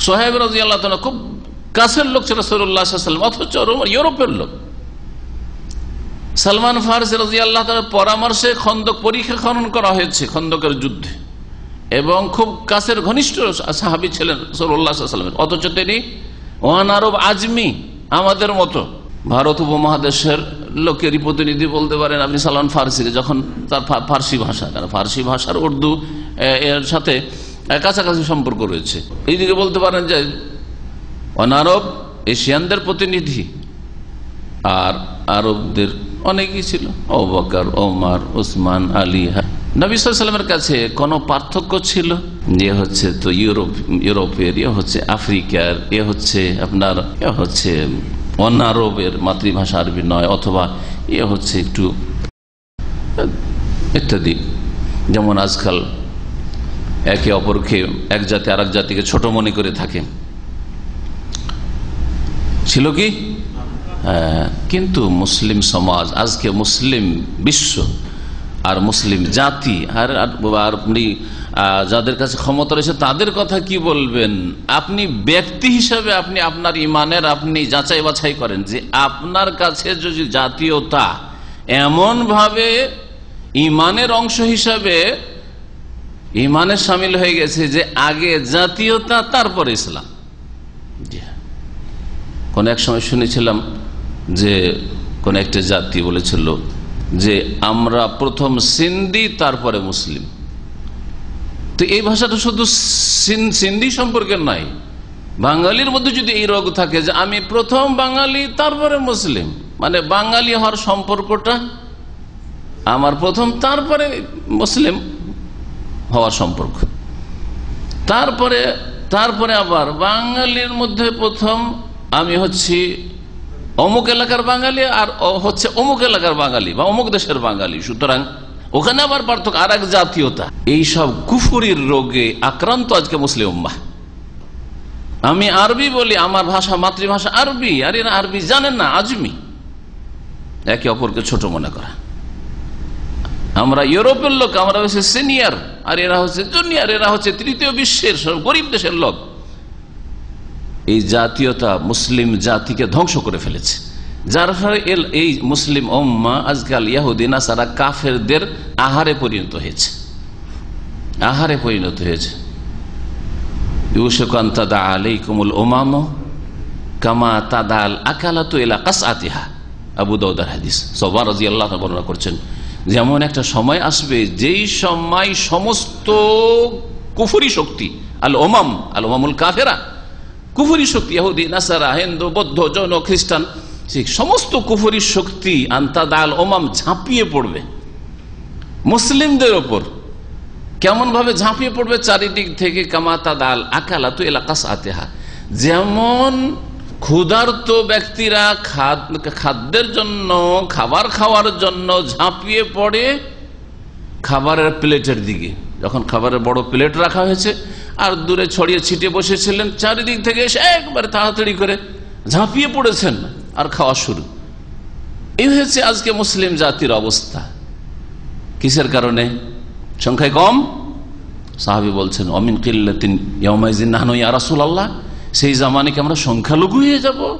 সোহেব রাজি আল্লাহ খুব কাছের লোক ছিল সরুল্লাহাম অথচ ইউরোপের লোক। সালমান ফারস রাজি আল্লাহ পরামর্শে খন্দক পরীক্ষা খনন করা হয়েছে, খন্দকের যুদ্ধে। এবং খুব কাছের ঘনিষ্ঠ সাহাবি ছিলেন সরুল্লাহামের অথচ তিনি ওয়ান আরব আজমি আমাদের মতো। ভারত উপমহাদেশের লোকেরই প্রতিনিধি বলতে পারেন আপনি সালমান ফার্সিকে যখন তার ফার্সি ভাষা, কারণ ফার্সি ভাষার উর্দু এর সাথে কাছাকাছি সম্পর্ক রয়েছে। এইদিকে বলতে পারেন যে অনারব এশিয়ানদের প্রতিনিধি আর আরবদের অনেকেই ছিল। অবাকার ওমার ওসমান আলী নবী সাল্লামের কাছে কোনো পার্থক্য ছিল? যে হচ্ছে তো ইউরোপ, ইউরোপের এ হচ্ছে আফ্রিকার এ হচ্ছে আপনার এ হচ্ছে অনারবের মাতৃভাষা আরবি নয়, অথবা এ হচ্ছে একটু ইত্যাদি। যেমন আজকাল একে অপরকে, এক জাতি আর এক জাতিকে ছোট মনে করে থাকে। ছিল কি? কিন্তু মুসলিম সমাজ, আজকে মুসলিম বিশ্ব আর মুসলিম জাতি আর আপনি যাদের কাছে ক্ষমতা রয়েছে তাদের কথা কি বলবেন আপনি ব্যক্তি হিসাবে আপনি আপনার ইমানের আপনি যাচাই বাছাই করেন যে আপনার কাছে যদি জাতীয়তা এমন ভাবে ইমানের অংশ হিসাবে ইমানের সামিল হয়ে গেছে যে আগে জাতীয়তা, তারপরে ইসলাম হ্যাঁ। কোন এক সময় শুনেছিলাম যে কোন একটা জাতি বলেছিল যে আমরা প্রথম সিন্ধি, তারপরে মুসলিম। তো এই ভাষাটা শুধু সিন্ধি সম্পর্কে নয়, বাঙালির মধ্যে যদি এই রোগ থাকে যে আমি প্রথম বাঙালি, তারপরে মুসলিম মানে বাঙালি হওয়ার সম্পর্কটা আমার প্রথম, তারপরে মুসলিম হওয়ার সম্পর্ক। তারপরে তারপরে আবার বাঙালির মধ্যে প্রথম আমি হচ্ছি অমুক এলাকার বাঙালি আর হচ্ছে অমুক এলাকার বাঙালি বা অমুক দেশের বাঙালি। সুতরাং ওখানে আবার পার্থক্য আর এক জাতীয়তা। এইসব কুফুরির রোগে আক্রান্ত আজকে মুসলিম উম্মাহ। আমি আরবি বলি, আমার ভাষা মাতৃভাষা আরবি, আর এরা আরবি জানেন না, আজমি। একে অপরকে ছোট মনে করা। আমরা ইউরোপের লোক, আমরা হচ্ছে সিনিয়র, আর এরা হচ্ছে জুনিয়র, এরা হচ্ছে তৃতীয় বিশ্বের গরিব দেশের লোক। এই জাতীয়তা মুসলিম জাতিকে ধ্বংস করে ফেলেছে। যার ফলে এই মুসলিম ওম্মা আজকাল ইয়াহুদিনা সারা কাফেরদের আহারে পরিণত হয়েছে। আহারে পরিণত হয়েছে। ওমামো কামা তাদাল আকালাতু এলা কাস আতিহা আবু সবার আল্লাহ করছেন, যেমন একটা সময় আসবে যেই সময় সমস্ত কুফুরি শক্তি, আল ওমাম আল ওমামুল কাফেরা কুফুরি শক্তি, ইহুদি, নাসারা, হিন্দু, বৌদ্ধ, জৈন, খ্রিস্টান সমস্ত কুফুরি শক্তি আন্তাদাল ওমাম ঝাঁপিয়ে পড়বে। মুসলিমদের ওপর কেমন ভাবে ঝাঁপিয়ে পড়বে? চারিদিক থেকে কামাতা দাল আকালা তো এলাকাস আতেহা যেমন ক্ষুধার্ত ব্যক্তিরা খাদ- খাদ্যের জন্য, খাবার খাওয়ার জন্য ঝাঁপিয়ে পড়ে খাবারের প্লেটের দিকে। যখন খাবারের বড় প্লেট রাখা হয়েছে আর দূরে ছড়িয়ে ছিটিয়ে বসেছিলেন, চারিদিক থেকে এসে একবার তাড়াতাড়ি করে ঝাঁপিয়ে পড়েছেন আর খাওয়া শুরু। এই হয়েছে আজকে মুসলিম জাতির অবস্থা। কিসের কারণে? সংখ্যায় কম? সাহাবি বলছেন, অমিন কিল্লাতিন ইয়মাইজিন নাহানো ইয়া রাসুল আল্লাহ সেই জামানিকে আমরা সংখ্যালঘু হয়ে যাব?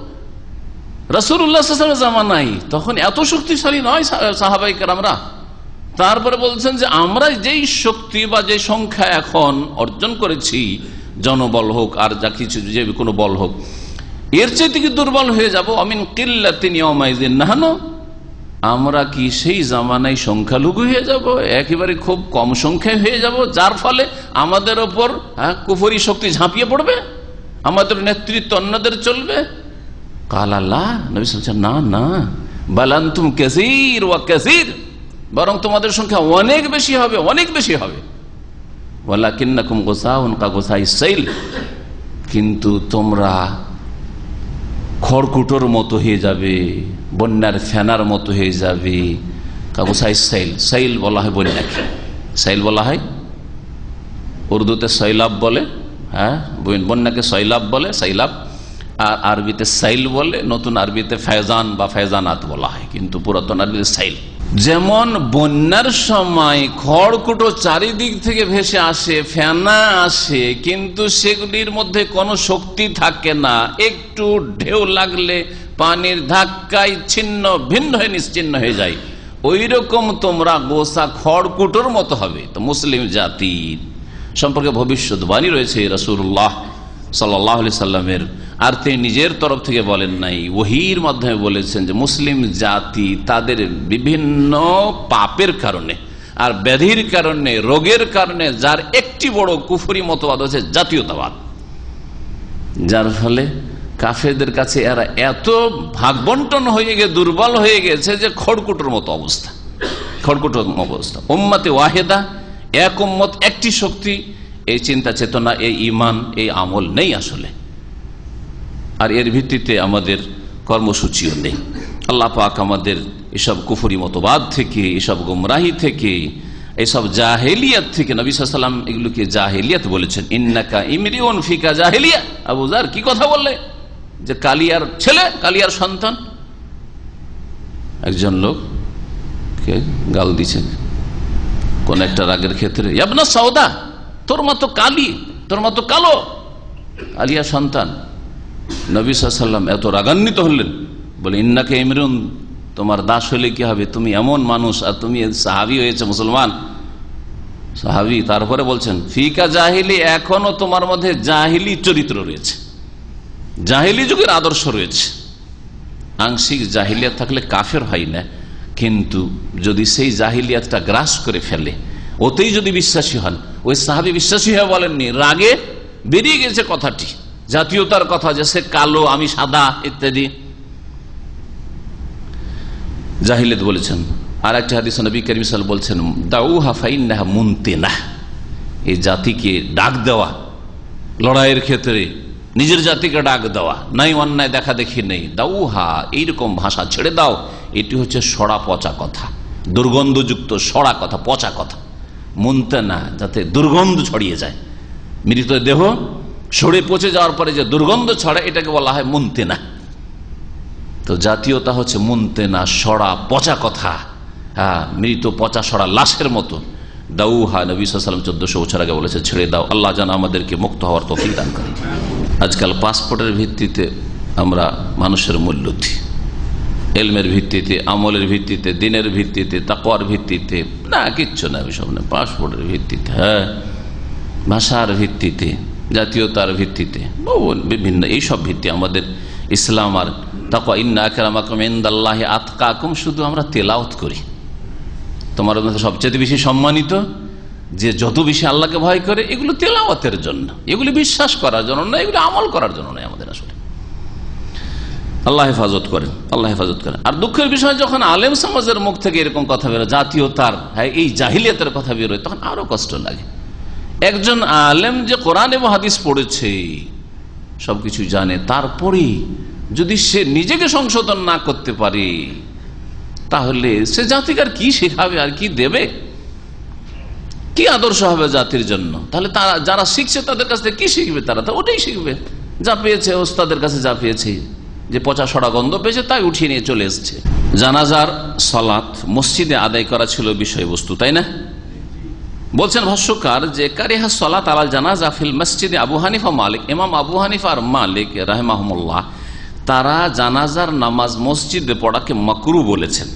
রাসুল্লাহ জামানাই তখন এত শক্তিশালী নয় সাহাবাইকার আমরা তারপরে বলছেন যে আমরা যেই শক্তি বা যে সংখ্যা এখন অর্জন করেছি জনবল হোক আর যা কিছু যে কোনো বল হোক এর চেয়ে থেকে দুর্বল হয়ে যাব? অমিন কিল্লাতিন ইয়মাইজিন নাহানো। আমরা কি সেই জামানায় সংখ্যালঘু হয়ে যাব? একেবারে খুব কম সংখ্যায় হয়ে যাব যার ফলে আমাদের ওপর হ্যাঁ, কুফরি শক্তি ঝাঁপিয়ে পড়বে? আমাদের নেতৃত্ব অন্যদের চলবে? কাল আল্লাহ নবী বলছেন না না বালান্তুম কেসির ওয়া কেসির। বরং তোমাদের সংখ্যা অনেক বেশি হবে, অনেক বেশি হবে। কিন্তু তোমরা খড়কুটোর মতো হয়ে যাবে, বন্যার ফেনার মতো হয়ে যাবে। কাবুসাই সাইল সাইল বলা হয় বন্যাকে। সাইল বলা হয়? উর্দুতে সৈলাব বলে হ্যাঁ? বন্যাকে সৈলাব বলে সাইলাব আর আরবিতে সাইল বলে, নতুন আরবিতে ফেজান বা ফেজানাত বলা হয়। কিন্তু পুরাতন আরবিতে সাইল। যেমন বন্যার সময় খড়কুটো চারিদিক থেকে ভেসে আসে, ফেনা আসে, কিন্তু সেগুলির মধ্যে কোনো শক্তি থাকে না। একটু ঢেউ লাগলে পানির ধাক্কায় ছিন্ন, ভিন্ন হয়ে নিশ্চিন্ন হয়ে যায়। ওই রকম তোমরা গোসা খড়কুটোর মতো হবে। তো মুসলিম জাতির সম্পর্কে ভবিষ্যৎবাণী রয়েছে রসুল্লাহ সাল্লাহ সাল্লামের। আর তিনি নিজের তরফ থেকে বলেন নাই। ওহির মাধ্যমে বলেছেন যে, মুসলিম জাতি তাদের বিভিন্ন পাপের কারণে আর ব্যাধির কারণে, রোগের কারণে যার একটি বড় কুফুরি মতবাদ হচ্ছে জাতীয়তাবাদ। যার ফলে কাফেরদের কাছে এরা এত ভাগ বন্টন হয়ে গিয়ে, দুর্বল হয়ে গেছে যে খড়কুটোর মতো অবস্থা। খড়কুটোর অবস্থা। ওম্মাতে ওয়াহেদা, এক উম্মত, একটি শক্তি এই চিন্তা চেতনা, এই ইমান, এই আমল নেই আসলে। আর এর ভিত্তিতে আমাদের কর্মসূচিও নেই। আল্লাহ পাক আমাদের এসব কুফুরি মতবাদ থেকে, এসব গুমরাহি থেকে, এসব জাহেলিয়াত থেকে, নবী এগুলোকে জাহেলিয়াত বলেছেন। ইন্নাকা ইমরিউন ফিকা জাহেলিয়া। আবুজার কি কথা বললে? যে কালিয়ার ছেলে, কালিয়ার সন্তান। একজন লোক গাল দিছে কোন একটা রাগের ক্ষেত্রে সৌদা তোর মতো কালি, তোর মতো কালো, আলিয়া সন্তান। নবী সাল্লাম এত রাগান্বিত হলেন, বলে, ইন্নাকে ইমরুন, তোমার দাস হলে কি হবে? তুমি এমন মানুষ আর তুমি সাহাবি হয়েছে মুসলমান? সাহাবি তারপরে বলছেন, ফিকা জাহিলি, এখনও তোমার মধ্যে জাহিলি চরিত্র রয়েছে। জাহিলি যুগের আদর্শ রয়েছে। আংশিক জাহিলিয়াত থাকলে কাফের হয় না, কিন্তু যদি সেই জাহিলিয়াতটা গ্রাস করে ফেলে ওতেই যদি বিশ্বাসী হন। ওই সাহাবি বিশ্বাসী হয়ে বলেননি, রাগে বেরিয়ে গেছে কথাটি। জাতীয়তার কথা যে সে কালো, আমি সাদা, ইত্যাদি। জাহিলেদ বলেছেন। আর একটা হাদিস নবী করিম সাল বলছেন দাউ হাফাইন্নাহা মুনতে না এই জাতিকে ডাক দেওয়া, লড়াইয়ের ক্ষেত্রে নিজের জাতিকে ডাক দেওয়া, নাই অন্যায় দেখা দেখি নেই। দাউ হা এইরকম ভাষা ছেড়ে দাও, এটি হচ্ছে সড়া পচা কথা, দুর্গন্ধযুক্ত সড়া কথা, পচা কথা। মুনতে না যাতে দুর্গন্ধ ছড়িয়ে যায়। মৃত দেহ সরে পচে যাওয়ার পরে যে দুর্গন্ধ ছড়ে এটাকে বলা হয় মুনতে না তো জাতীয়তা হচ্ছে মুনতে না সড়া, পচা কথা। হ্যাঁ মৃত, পচা সরা লাশের মতো। দাউহা, নবী সাল্লাম চোদ্দশো বছর আগে বলেছে, ছেড়ে দাও। আল্লাহ যেন আমাদেরকে মুক্ত হওয়ার তফিক দান করে আজকাল পাসপোর্টের ভিত্তিতে আমরা মানুষের মূল্য দিই এলমের ভিত্তিতে, আমলের ভিত্তিতে, দিনের ভিত্তিতে, তাকওয়ার ভিত্তিতে, না, কিচ্ছু না সব না, পাসপোর্টের ভিত্তিতে হ্যাঁ ভাষার ভিত্তিতে, জাতীয়তার ভিত্তিতে বিভিন্ন, এইসব ভিত্তি আমাদের ইসলাম আর তাকওয়া, ইন্না আকরামাকুম ইনদাল্লাহি আতকাকুম, শুধু আমরা তেলাওত করি। তোমার সবচেয়ে বেশি সম্মানিত, যে যত বেশি আল্লাহকে ভয় করে, এগুলো তেলাওয়াতের জন্য, এগুলি বিশ্বাস করার জন্য না, এগুলো আমল করার জন্য নয় আমাদের আসলে। আল্লাহ হেফাজত করেন, আল্লাহ হেফাজত করেন। আর দুঃখের বিষয়, যখন আলেম সমাজের মুখ থেকে এরকম কথা বেরোয় জাতীয়তার হ্যাঁ এই জাহিলিয়াতের কথা বেরোয়, তখন আরও কষ্ট লাগে। একজন আলেম যে কোরআন এবং হাদিস পড়েছে, সবকিছু জানে তারপরে যদি সে নিজেকে সংশোধন না করতে পারে, তাহলে সে জাতিকে আর কি শেখাবে, আর কি দেবে? কি আদর্শ হবে জাতির জন্য? তাহলে তারা, যারা শিখছে তাদের কাছ থেকে কি শিখবে তারা? তো ওটাই শিখবে। যা পেয়েছে ওস্তাদের কাছে যা পেয়েছে। যে পচা সড়া গন্ধ পেয়েছে তাই উঠিয়ে নিয়ে চলে এসছে। জানাজার সলাৎ মসজিদে আদায় করা ছিল বিষয়বস্তু, তাই না? বলছেন ভাষ্যকার যে কারিহা সলাত আলাল জানাজা ফিল মসজিদে আবু হানিফা মালিক, ইমাম আবু হানিফা আর মালিক রাহমাহমুল্লাহ, তারা জানাজার নামাজ মসজিদে পড়াকে মাকরু বলেছেন।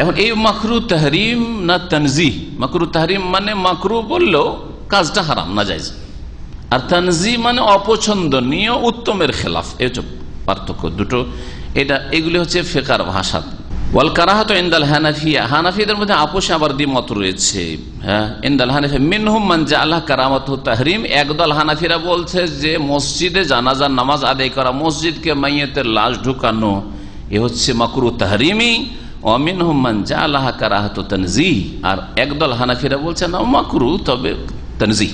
এখন এই মাকরু তাহরিম না তানজি মাকরু তাহরিম মানে মাকরু বললেও কাজটা হারাম না যায় আর তানজি মানে অপছন্দনীয়, উত্তমের খেলাফ এই পার্থক্য দুটো। এটা, এগুলি হচ্ছে ফেকার ভাষা। ওয়াল মধ্যে রয়েছে। হ্যাঁ ইন্দাল মান কারামত তাহরিম। একদল হানাফিরা বলছে যে, মসজিদে নামাজ আদায় করা মসজিদকে লাশ ঢুকানো, এ হচ্ছে আর একদল হানাফিরা বলছে, না, মাকরু, তবে তানজি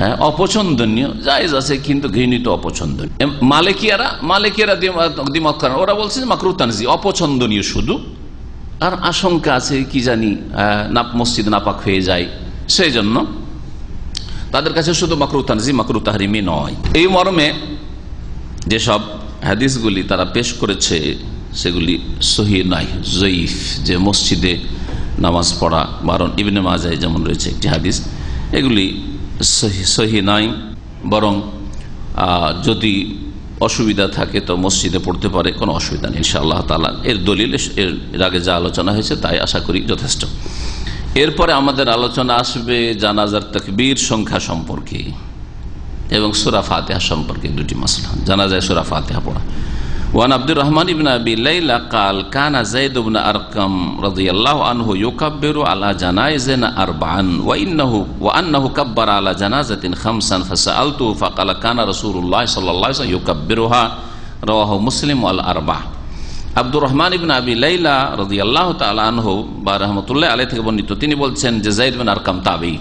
হ্যাঁ অপছন্দনীয়, জায়জ আছে, কিন্তু ঘৃণিত অপছন্দনীয়। মালিকিয়ারা মালিকিয়ারা দিমত করেন। ওরা বলছে মাকরু তানজি অপছন্দনীয় শুধু। আর আশঙ্কা আছে কি জানি নাপ, মসজিদ নাপাক হয়ে যায়। সেই জন্য তাদের কাছে শুধু মাকরু তানজি মাকরু নয়। এই মর্মে যেসব হাদিসগুলি তারা পেশ করেছে, সেগুলি সহি নাই জয়ীফ। যে মসজিদে নামাজ পড়া, বারণ ইবনে মাজায় যেমন রয়েছে একটি হাদিস, এগুলি সহি নাই, বরং যদি অসুবিধা থাকে তো মসজিদে পড়তে পারে, কোনো অসুবিধা নেই, ইনশাআল্লাহ তালা এর দলিল এর আগে যা আলোচনা হয়েছে তাই আশা করি যথেষ্ট। এরপরে আমাদের আলোচনা আসবে জানাজার তকবীর সংখ্যা সম্পর্কে এবং সুরা ফাতেহা সম্পর্কে দুটি মশলা জানা যায় সুরা পড়া। ওয়ান আব্দুর রহমান ইবিন আবি লাইলা কাল কানা জাইদ ইবনে আরকাম রাদিয়াল্লাহু আনহু ইউকাব্বিরু আলা জানাইজিন আরবান ওয়া ইন্নাহু ওয়া আনহু কাব্বারা আলা জানাজাতিন খামসান ফাসালতু ফাকালা কানা রাসূলুল্লাহ সাল্লাল্লাহু আলাইহি ওয়াসাল্লাম ইউকাব্বিরুহা রাওয়াহু মুসলিম ওয়াল আরবা আব্দুর রহমান ইবিন আবি লাইলা রাদিয়াল্লাহু তাআলা আনহু বা রাহমাতুল্লাহ আলাইহি থেকে বর্ণিত, তিনি বলছেন যে জাইদ বিন আরকাম তাবি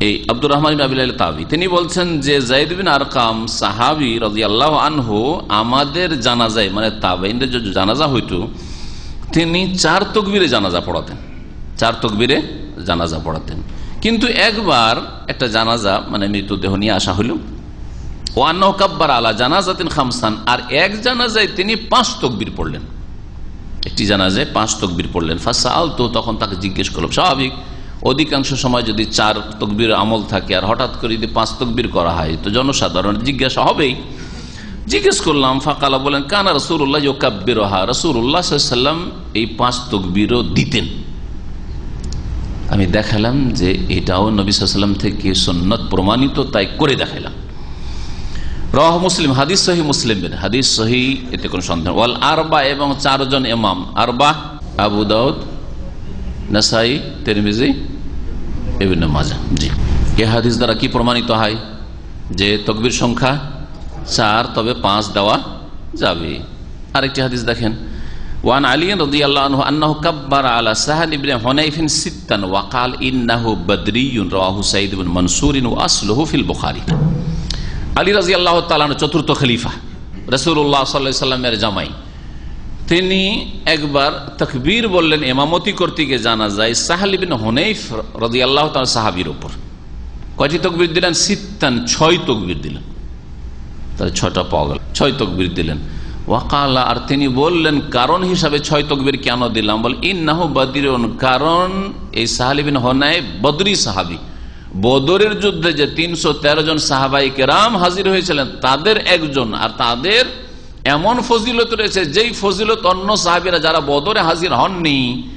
এই আব্দুর রহমান তিনি বলছেন যে জাইদ বিন আরকাম সাহাবি রাজি আল্লাহ আনহু আমাদের জানাজায় মানে তাবাইনদের জানাজা হইত, তিনি চার তকবিরে জানাজা পড়াতেন। চার তকবিরে জানাজা পড়াতেন। কিন্তু একবার একটা জানাজা মানে মৃতদেহ নিয়ে আসা হইল। ও আন্ন কাব্বার আলা জানাজাতিন খামসান, আর এক জানাজায় তিনি পাঁচ তকবির পড়লেন। একটি জানাজায় পাঁচ তকবির পড়লেন। ফাঁসা আল তো তখন তাকে জিজ্ঞেস করলাম, স্বাভাবিক? অধিকাংশ সময় যদি চার তকবির আমল থাকে আর হঠাৎ করে যদি পাঁচ তকবির করা হয়, তো জনসাধারণ জিজ্ঞাসা হবেই। জিজ্ঞেস করলাম, ফাঁকালা বলেন, কানা রসুল্লাহ ইকাব্বির হা রসুল্লাহ সাল্লাম এই পাঁচ তকবিরও দিতেন। আমি দেখালাম যে এটাও নবী সাল্লাম থেকে সন্ন্যত প্রমাণিত, তাই করে দেখালাম। রহ মুসলিম, হাদিস সহি মুসলিম হাদিস সহি, এতে কোন সন্দেহ ওয়াল আরবা এবং চারজন এমাম আরবা, আবু দাউদ, নাসাই, তেরমিজি বিভিন্ন মাজা, জি। এ হাদিস দ্বারা কি প্রমাণিত হয়? যে তকবির সংখ্যা চার, তবে পাঁচ দেওয়া যাবে। আরেকটি হাদিস দেখেন, ওয়ান আলী রদি আল্লাহ আন্নাহু আলা ওয়াকাল সাইদ ওয়া আসলুহু ফিল আলী রাজি আল্লাহ চতুর্থ খলিফা রসুল্লাহ সাল্লাহ সাল্লামের জামাই। তিনি একবার তকবীর বললেন এমামতি করতে গিয়ে জানা যায় সাহালিবিন হনেফ রাজি আল্লাহ তাল সাহাবির ওপর কয়টি তকবির দিলেন? সিত্তান ছয় তকবির দিলেন। তাহলে ছয়টা পাওয়া গেল। ছয় তকবির দিলেন। ওয়াকালা, আর তিনি বললেন, কারণ হিসাবে ছয় তকবির কেন দিলাম? বল, ইন্নাহু বদিরন, কারণ এই সাহালিবিন হনাই বদরি সাহাবি। বদরের যুদ্ধে যে তিনশো তেরো জন সাহাবাই কেরাম হাজির হয়েছিলেন, তাদের একজন, আর তাদের এমন ফজিলত রয়েছে, যেই ফজিলত অন্য সাহাবিরা যারা বদরে হাজির হননি,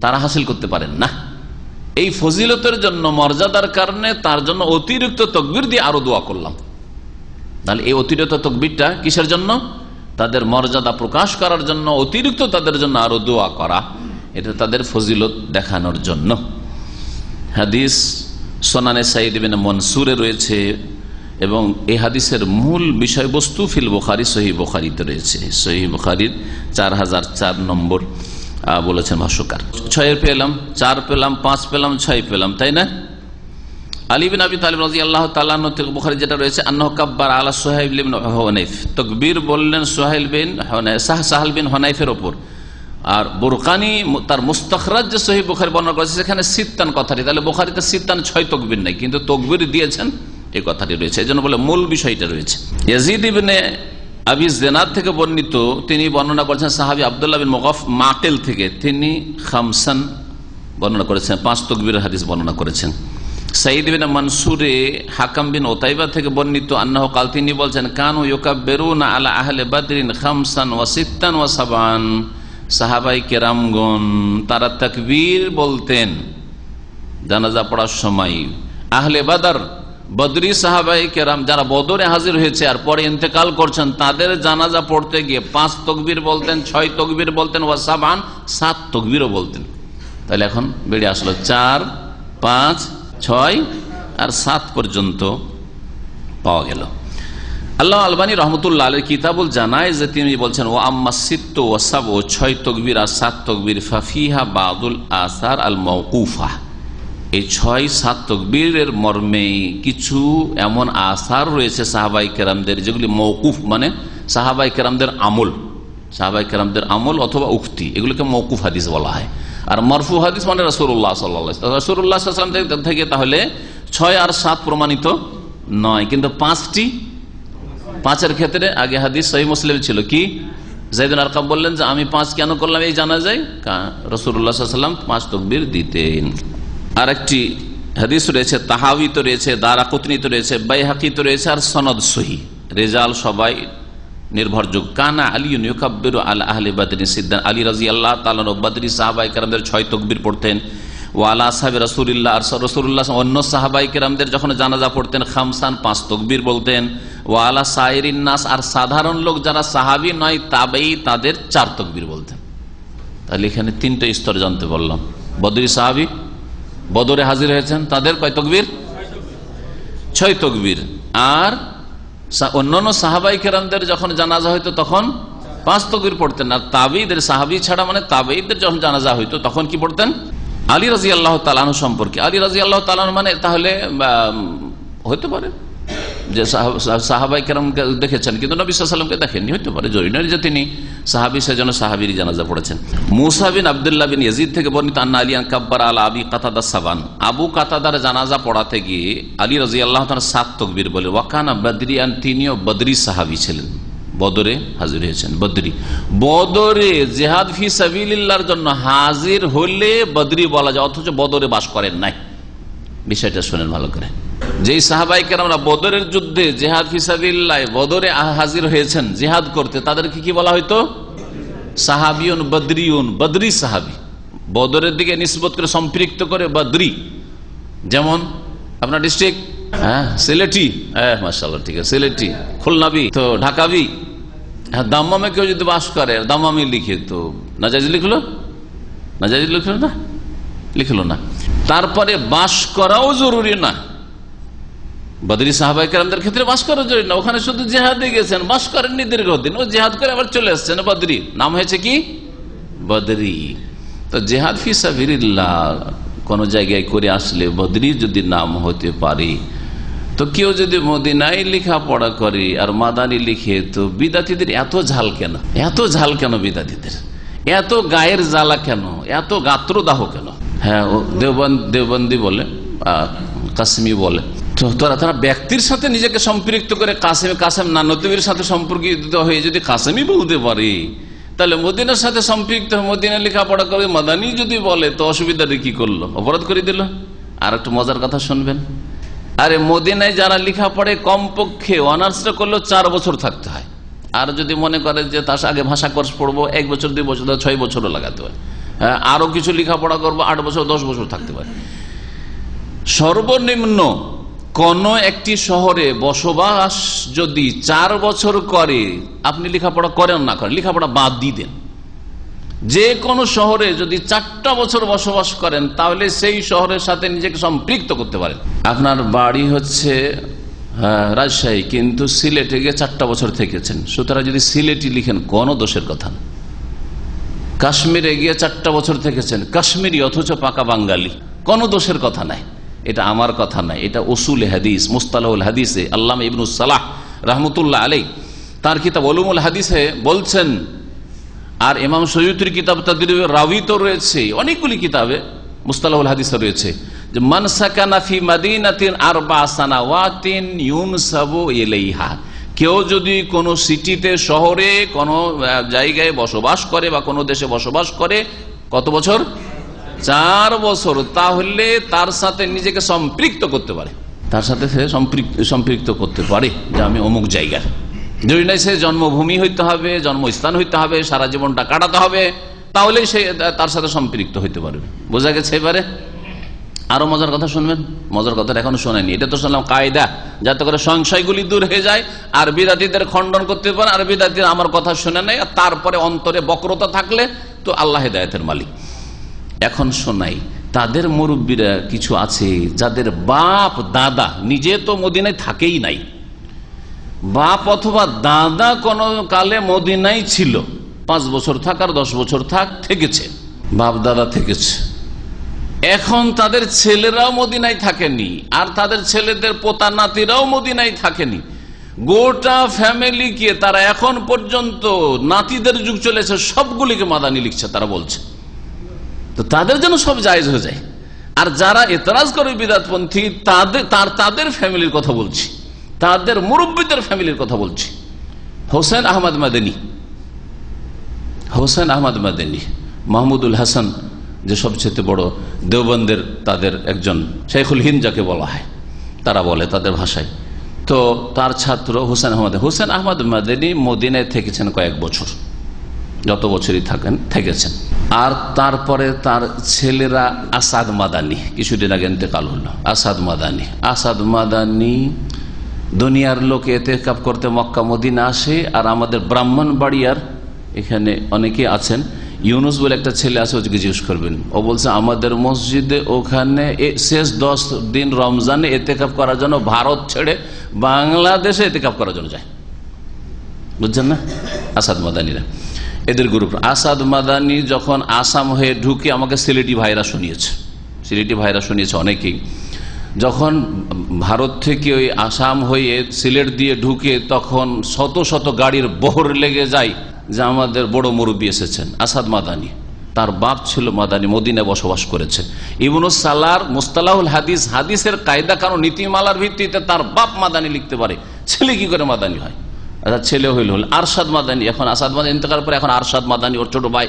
তারা হাসিল করতে পারেন না। এই ফজিলতের জন্য মর্যাদার কারণে তার জন্য অতিরিক্ত তকবির দিয়ে আরও দোয়া করলাম। তাহলে এই অতিরিক্ত তকবিরটা কিসের জন্য? তাদের মর্যাদা প্রকাশ করার জন্য, অতিরিক্ত তাদের জন্য আরও দোয়া করা। এটা তাদের ফজিলত দেখানোর জন্য। হাদিস সোনানে সাইদ বিন মনসুরে রয়েছে। এবং এই হাদিসের মূল বিষয়বস্তু ফিল বুখারি সহি বুখারিতে রয়েছে। সহি বুখারির চার হাজার চার নম্বর বলেছেন ভাষ্যকার। ছয়ের পেলাম, চার পেলাম, পাঁচ পেলাম, ছয় পেলাম, তাই না? আলিবিন আবি বুখারি যেটা রয়েছে কাব্বার বললেন বিন শাহ সাহাল বিন হনাইফের ওপর। আর বোরকানি তার যে বর্ণনা করেছে, সেখানে সিত্তান কথাটি। তাহলে বুখারিতে সিত্তান ছয় তকবির নেই, কিন্তু তকবির দিয়েছেন এই কথাটি রয়েছে। এই জন্য বলে মূল বিষয়টা রয়েছে। আবি জেনাদ থেকে বর্ণিত তিনি বর্ণনা করেছেন সাহাবি আবদুল্লাহ বিন মকফ মাকেল থেকে। তিনি খামসান বর্ণনা করেছেন, পাঁচ তকবির হাদিস বর্ণনা করেছেন। সাইদ বিন মনসুরে হাকাম বিন ওতাইবা থেকে বর্ণিত আন্নাহ কাল তিনি বলছেন, কানু ইউকাব্বিরুনা আলা আহলে বাদরিন খামসান ওয়া সাবান। সাহাবাই কেরামগণ, তারা তাকবীর বলতেন জানাজা পড়ার সময়, আহলে বাদার বদরি সাহাবাই কেরাম যারা বদরে হাজির হয়েছে আর পরে ইন্তেকাল করছেন, তাদের জানাজা পড়তে গিয়ে পাঁচ তকবির বলতেন, ছয় তকবির বলতেন, ওয়া সাবান, সাত তকবিরও বলতেন। তাহলে এখন বেড়ে আসলো চার, পাঁচ, ছয় আর সাত পর্যন্ত পাওয়া গেল। আল্লাহ আলবানী রহমতুল্লাহ আলের কিতাবুল জানায় যে তিনি বলছেন ও আম্মা সিত্ত ও সাব ও ছয় তকবির আর সাত তকবির, ফাফিহা বাদুল আসার আল মৌকুফা এই ছয় সাত তকবীরের মর্মে কিছু এমন আসার রয়েছে সাহাবাই কেরামদের, যেগুলি মৌকুফ মানে সাহাবাই কেরামদের আমল, সাহাবাই কেরামদের আমল অথবা উক্তি, এগুলোকে মৌকুফ হাদিস বলা হয়। আর মরফু হাদিস মানে রসুল্লাহ সাল্লাহ রসুল্লাহ থেকে তাহলে ছয় আর সাত প্রমাণিত নয়, কিন্তু পাঁচটি, পাঁচের ক্ষেত্রে আগে হাদিস সহি মুসলিম ছিল। কি? জাইদুল আরকাম বললেন যে, আমি পাঁচ কেন করলাম এই জানা যায় রসুল্লাহ সাল্লাম পাঁচ তকবির দিতেন। আর একটি হাদিস রয়েছে তাহাবি তো রয়েছে দারা কুতনি তো রয়েছে বাইহাকি তো রয়েছে, আর সনদ সহি। রেজাল সবাই নির্ভরযোগ্য। কানা আলী ইউকাব্বির আল আহলে বাদরি সিদ্দান। আলী রাজি আল্লাহ তালন সাহাবাই কারামদের ছয় তকবির পড়তেন। ও আলা সাহেব রসুল্লাহ আর রসুল্লাহ অন্য সাহাবাই কেরামদের যখন জানাজা পড়তেন, খামসান পাঁচ তকবির বলতেন। ও আলা সাইরিন নাস, আর সাধারণ লোক যারা সাহাবি নয়, তাবেই তাদের চার তকবির বলতেন। তাহলে এখানে তিনটে স্তর জানতে বললাম বদরি সাহাবি বদরে হাজির হয়েছেন, তাদের কয় তকবীর? ছয় তকবীর। আর অন্যান্য সাহাবাই কেরামদের যখন জানাজা হইতো তখন পাঁচ তকবির পড়তেন। আর তাবিদের, সাহাবি ছাড়া মানে তাবেইদের যখন জানাজা হইতো তখন কি পড়তেন? আলী রাজি আল্লাহ তালানু সম্পর্কে। আলী রাজি আল্লাহ তালান মানে তাহলে হইতে পারে। যে সাহাবাই কেরামকে দেখেছেন, কিন্তু নবী সাল্লামকে দেখেননি হইতে পারে জরুরি। নয় যে তিনি সাহাবি সেজন্য সাহাবির জানাজা পড়েছেন। মুসা বিন আবদুল্লাহ বিন ইয়াজিদ থেকে বর্ণিত, আন্না আলী কাব্বার আল আবি কাতাদা সাবান। আবু কাতাদার জানাজা পড়াতে গিয়ে আলী রাজি আল্লাহ তার সাত তকবির বলে, ওয়াকানা বদরিয়ান তিনিও বদরি সাহাবি ছিলেন। বদরে হাজির হয়েছেন, বদরি। বদরে জেহাদ ফি সাবিল্লার জন্য হাজির হলে বদরি বলা যায়, অথচ বদরে বাস করেন নাই। বিষয়টা শোনেন ভালো করে। যেই সাহাবাইকে আমরা বদরের যুদ্ধে জেহাদ ফিসাবিল্লাহ বদরে হাজির হয়েছেন, জেহাদ করতে, তাদেরকে কি বলা হয়তো সাহাবিউন বদরিউন বদরি সাহাবি। বদরের দিকে নিষ্পত করে সম্পৃক্ত করে বদরি। যেমন, আপনার ডিস্ট্রিক্ট হ্যাঁ সিলেটি। হ্যাঁ মাসাল্লাহ ঠিক আছে, সিলেটি। খুলনাবি, তো ঢাকাবি। হ্যাঁ দাম্মামে কেউ যদি বাস করে, দাম্মামি লিখে তো নাজাজ লিখলো? নাজাজ লিখলো না? লিখলো না। তারপরে বাস করাও জরুরি না। বদরি সাহাবাইকারদের ক্ষেত্রে বাস করা জরুরি না। ওখানে শুধু জেহাদে গেছেন, বাস করেননি দীর্ঘদিন। ও জেহাদ করে আবার চলে আসছেন বদরি। নাম হয়েছে কি? বদরি। তো জেহাদ ফিসাফিরিল্লাহ কোন জায়গায় করে আসলে বদরি যদি নাম হতে পারে, তো কেউ যদি মদিনায় লেখাপড়া করে আর মাদানি লিখে, তো বিদাতিদের এত ঝাল কেন? এত ঝাল কেন বিদাতিদের? এত গায়ের জ্বালা কেন? এত গাত্রদাহ কেন? হ্যাঁ ও দেওবন্দ দেওবন্দি বলে কাশ্মী বলে। তারা তারা ব্যক্তির সাথে নিজেকে সম্পৃক্ত করে কাসেম কাসেম না নতুবির সাথে সম্পর্কিত হয়ে যদি কাসেমই বলতে পারে তাহলে মদিনার সাথে সম্পৃক্ত মদিনা লেখাপড়া করে মাদানি যদি বলে তো অসুবিধাটা কি করল? অপরাধ করে দিল? আর একটু মজার কথা শুনবেন। আরে মদিনায় যারা লেখা পড়ে কমপক্ষে অনার্সটা করলেও চার বছর থাকতে হয়। আর যদি মনে করে যে তার আগে ভাষা কোর্স পড়ব এক বছর দুই বছর ছয় বছরও লাগাতে হ্যাঁ, আরও কিছু লেখাপড়া করব আট বছর দশ বছর থাকতে পারে। সর্বনিম্ন কোন একটি শহরে বসবাস যদি চার বছর করে আপনি লেখাপড়া করেন না করেন লেখাপড়া বাদ দিয়ে দেন। যে কোনো শহরে যদি চারটা বছর বসবাস করেন তাহলে সেই শহরের সাথে নিজেকে সম্পৃক্ত করতে পারেন। আপনার বাড়ি হচ্ছে আহ, রাজশাহী কিন্তু সিলেটে গিয়ে চারটা বছর থেকেছেন। সুতরাং যদি সিলেটি লিখেন কোনো দোষের কথা না। কাশ্মীরে গিয়ে চারটা বছর থেকেছেন। কাশ্মীরি অথচ পাকা বাঙালি। কোনো দোষের কথা নাই। এটা আমার কথা নাই। এটা উসুল হাদিস, মুস্তালাহুল হাদিসে আল্লাহ ইবনুল সালাহ রহমতুল্লাহ আলাই তার কিতাব অলুমুল হাদিসে বলছেন, আর ইমাম সৈয়দুর কিতাব তাদের রাবি তো রয়েছে, অনেকগুলি কিতাবে মুস্তালাহুল হাদিসে রয়েছে। যে মানসাকানাফি মাদিনাতিন আর আরবা সানাওয়াতিন ইউনসাবু ইলাইহা। কেউ যদি কোনো সিটিতে শহরে, কোনো জায়গায় বসবাস করে বা কোনো দেশে বসবাস করে, কত বছর? চার বছর। তাহলে তার সাথে নিজেকে সম্পৃক্ত করতে পারে। তার সাথে সে সম্পৃক্ত করতে পারে, যে আমি অমুক জায়গার। যদি না সে জন্মভূমি হইতে হবে, জন্মস্থান হইতে হবে, সারা জীবনটা কাটাতে হবে, তাহলেই সে, তার সাথে সম্পৃক্ত হইতে পারবে। বোঝা গেছে এবারে? আরও মজার কথা শুনবেন? মজার কথাটা এখনও শোনেনি এটা তো শুনলাম কায়দা, যাতে করে সংশয়গুলি দূর হয়ে যায় আর বিদাতিদের খণ্ডন করতে পারে, আর বিদাতির আমার কথা শুনে নেয়, আর তারপরে অন্তরে বক্রতা থাকলে তো আল্লাহ হেদায়তের মালিক। এখন শোনাই, তাদের মুরব্বীরা কিছু আছে, যাদের বাপ, দাদা নিজে তো মদিনায় থাকেই নাই। বাপ অথবা দাদা কোন কালে মদিনাই ছিল। পাঁচ বছর থাক আর দশ বছর থাক, থেকেছে। বাপ, দাদা থেকেছে। এখন তাদের ছেলেরাও মদিনায় থাকেনি, আর তাদের ছেলেদের পোতা নাতিরাও মদিনায় থাকেনি। গোটা ফ্যামিলিকে তারা এখন পর্যন্ত নাতিদের যুগ চলেছে, সবগুলিকে মাদানি লিখছে, তারা বলছে। তো তাদের জন্য সব জায়জ হয়ে যায়। আর যারা এতরাজ করে বিদাতপন্থী, তাদের তার তাদের ফ্যামিলির কথা বলছি। তাদের মুরব্বীদের ফ্যামিলির কথা বলছি। হোসেন আহমদ মাদানী। হোসেন আহমদ মাদানী, মাহমুদুল হাসান যে সবচেয়ে বড় দেওবন্দের তাদের একজন শেখুল হিন্দ যাকে বলা হয়, তারা বলে তাদের ভাষায়। তো তার ছাত্র হুসেন আহমদ হুসেন আহমদ মাদানী মদিনায় থেকেছেন কয়েক বছর। যত বছরই থাকেন, থেকেছেন। আর তারপরে তার ছেলেরা আসাদ মাদানি, কিছুদিন আগে ইন্তেকাল হলো। আসাদ মাদানি। আসাদ মাদানি দুনিয়ার লোক এতে কাপ করতে মক্কা, মদিনা আসে, আর আমাদের ব্রাহ্মণ বাড়িয়ার এখানে অনেকে আছেন। ইউনুস বলে একটা ছেলে আছে ওকে জিজ্ঞেস করবেন। ও বলছে, আমাদের মসজিদে ওখানে শেষ দশ দিন রমজানে এতে কাপ করার জন্য ভারত ছেড়ে বাংলাদেশে এতে কাপ করার জন্য যায়। বুঝছেন না? আসাদ মাদানিরা। এদের গ্রুপ আসাদ মাদানি যখন আসাম হয়ে ঢুকে আমাকে সিলেটি ভাইরা শুনিয়েছে। সিলেটি ভাইরা শুনিয়েছে অনেকেই। যখন ভারত থেকে ওই আসাম হয়ে সিলেট দিয়ে ঢুকে তখন শত শত গাড়ির বহর লেগে যায়। যে আমাদের বড় মুরব্বী এসেছেন, আসাদ মাদানি। তার বাপ ছিল মাদানি, মদিনায় বসবাস করেছে। ইবনুস সালার মুস্তালাহুল হাদিস, হাদিসের কায়দা কারণ নীতিমালার ভিত্তিতে তার বাপ মাদানি লিখতে পারে। ছেলে কি করে মাদানি হয়? আচ্ছা ছেলে হইল হল আরশাদ মাদানি। এখন আসাদ মাদানি ইন্তকার পরে এখন আরশাদ মাদানি, ওর ছোট ভাই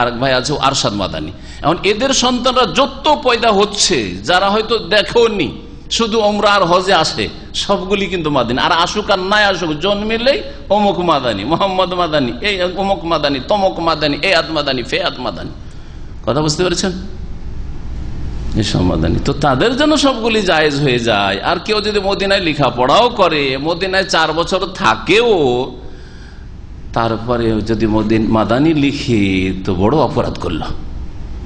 আরেক ভাই আছে আরশাদ মাদানি। এখন এদের সন্তানরা যত পয়দা হচ্ছে, যারা হয়তো দেখেওনি শুধু ওমরা আর হজে আসে, সবগুলি কিন্তু মাদানি। আর আসুক আর নাই আসুক, জন্মিলেই অমুক মাদানি, মোহাম্মদ মাদানি, এই অমুক মাদানি, তমক মাদানি, এই আত মাদানি, ফে আত মাদানি। কথা বুঝতে পেরেছেন? তো তাদের জন্য সবগুলি জায়েজ হয়ে যায়। আর কেউ যদি মদিনায় লেখাপড়াও করে, মদিনায় চার বছর থাকেও তারপরে যদি মদিন মাদানি লিখে, তো বড় অপরাধ করল।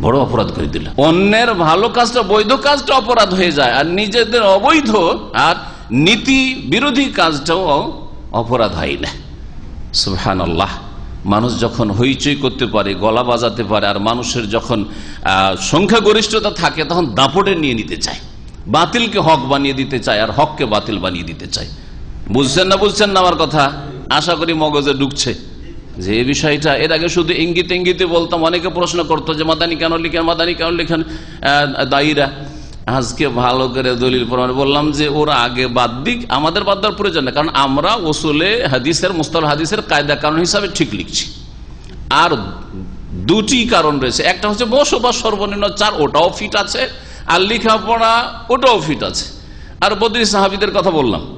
বড় অপরাধ করে দিল অন্যের ভালো কাজটা বৈধ কাজটা অপরাধ হয়ে যায়, আর নিজেদের অবৈধ আর নীতি বিরোধী কাজটাও অপরাধ হয় না। সুহান মানুষ যখন হইচই করতে পারে, গলা বাজাতে পারে, আর মানুষের যখন সংখ্যাগরিষ্ঠতা থাকে, তখন দাপটে নিয়ে নিতে চায়। বাতিলকে হক বানিয়ে দিতে চায়, আর হককে বাতিল বানিয়ে দিতে চায়। বুঝছেন না বুঝছেন না আমার কথা? আশা করি মগজে ঢুকছে। যে বিষয়টা, এর আগে শুধু ইঙ্গিত ইঙ্গিতে বলতাম, অনেকে প্রশ্ন করতো যে, মাদানি কেন লিখেন, মাদানি কেন লিখেন? দায়ীরা, আজকে ভালো করে দলিল প্রমাণ। বললাম যে, ওরা আগে বাদ দিক, আমাদের বাদ দেওয়ার প্রয়োজন নেই, কারণ আমরা ওসুলে হাদিসের মুস্তাল হাদিসের কায়দা কারণ হিসাবে ঠিক লিখছি। আর দুটি কারণ রয়েছে। একটা হচ্ছে বসবাস সর্বনিম্ন চার, ওটাও ফিট আছে, আর লেখাপড়া, ওটাও ফিট আছে। আর বদ্রী সাহাবিদের কথা বললাম।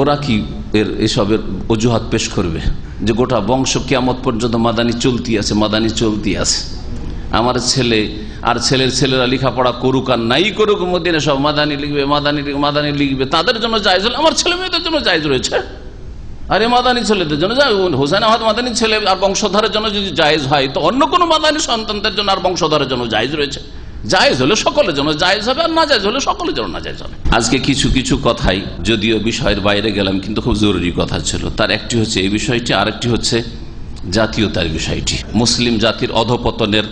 ওরা কি এর এসবের অজুহাত পেশ করবে? যে গোটা বংশ কিয়ামত পর্যন্ত মাদানি চলতি আছে, মাদানি চলতি আছে। আমার ছেলে আর ছেলের ছেলেরা লেখাপড়া করুক আর নাই করুক, মদিনে সব মাদানি লিখবে, মাদানি মাদানি লিখবে, তাদের জন্য জায়জ হলে। আমার ছেলে মেয়েদের জন্য জায়জ রয়েছে। আরে মাদানি ছেলেদের জন্য হোসেন আহমদ মাদানি ছেলে আর বংশধরের জন্য যদি জায়েজ হয়, তো অন্য কোনো মাদানি সন্তানদের জন্য আর বংশধরের জন্য জায়েজ রয়েছে। জায়েজ হলে সকলের জন্য জায়েজ হবে আর না জায়েজ হলে সকলের জন্য না জায়েজ আজকে কিছু কিছু কথাই যদিও বিষয়ের বাইরে গেলাম, কিন্তু খুব জরুরি কথা ছিল। তার একটি হচ্ছে এই বিষয়টি, আরেকটি হচ্ছে জাতীয়তার বিষয়টি। মুসলিম জাতির অধপতনের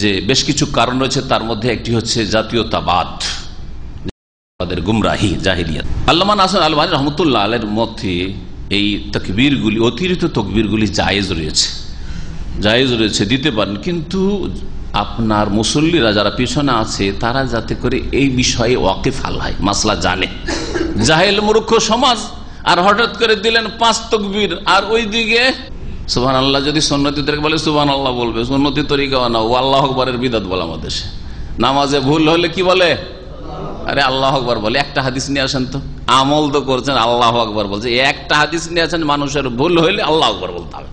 যে বেশ কিছু কারণ রয়েছে, তার মধ্যে একটি হচ্ছে জাতীয়তাবাদ গুমরাহি জাহিরিয়াত আল্লামান আসন আলমানি রহমতুল্লাহ আলের মধ্যে এই তকবীরগুলি, অতিরিক্ত তকবীরগুলি জায়েজ রয়েছে। জায়েজ রয়েছে, দিতে পারেন, কিন্তু আপনার মুসল্লিরা যারা পিছনে আছে, তারা যাতে করে এই বিষয়ে ওয়াকিফ হাল হয়, মাসলা জানে। জাহেল মূর্খ সমাজ, আর হঠাৎ করে দিলেন পাঁচ তকবির, আর ওই দিকে সুবাহ আল্লাহ যদি সন্ন্যতিদেরকে বলে সুবাহ আল্লাহ বলবে। সন্ন্যতি তরিকা না, ও আল্লাহ আকবরের বিদাত বলে আমাদের দেশে। নামাজে ভুল হলে কি বলে? আরে আল্লাহ আকবর বলে, একটা হাদিস নিয়ে আসেন তো। আমল তো করছেন, আল্লাহ আকবর বলছে, একটা হাদিস নিয়ে আসেন, মানুষের ভুল হইলে আল্লাহ আকবর বলতে হবে।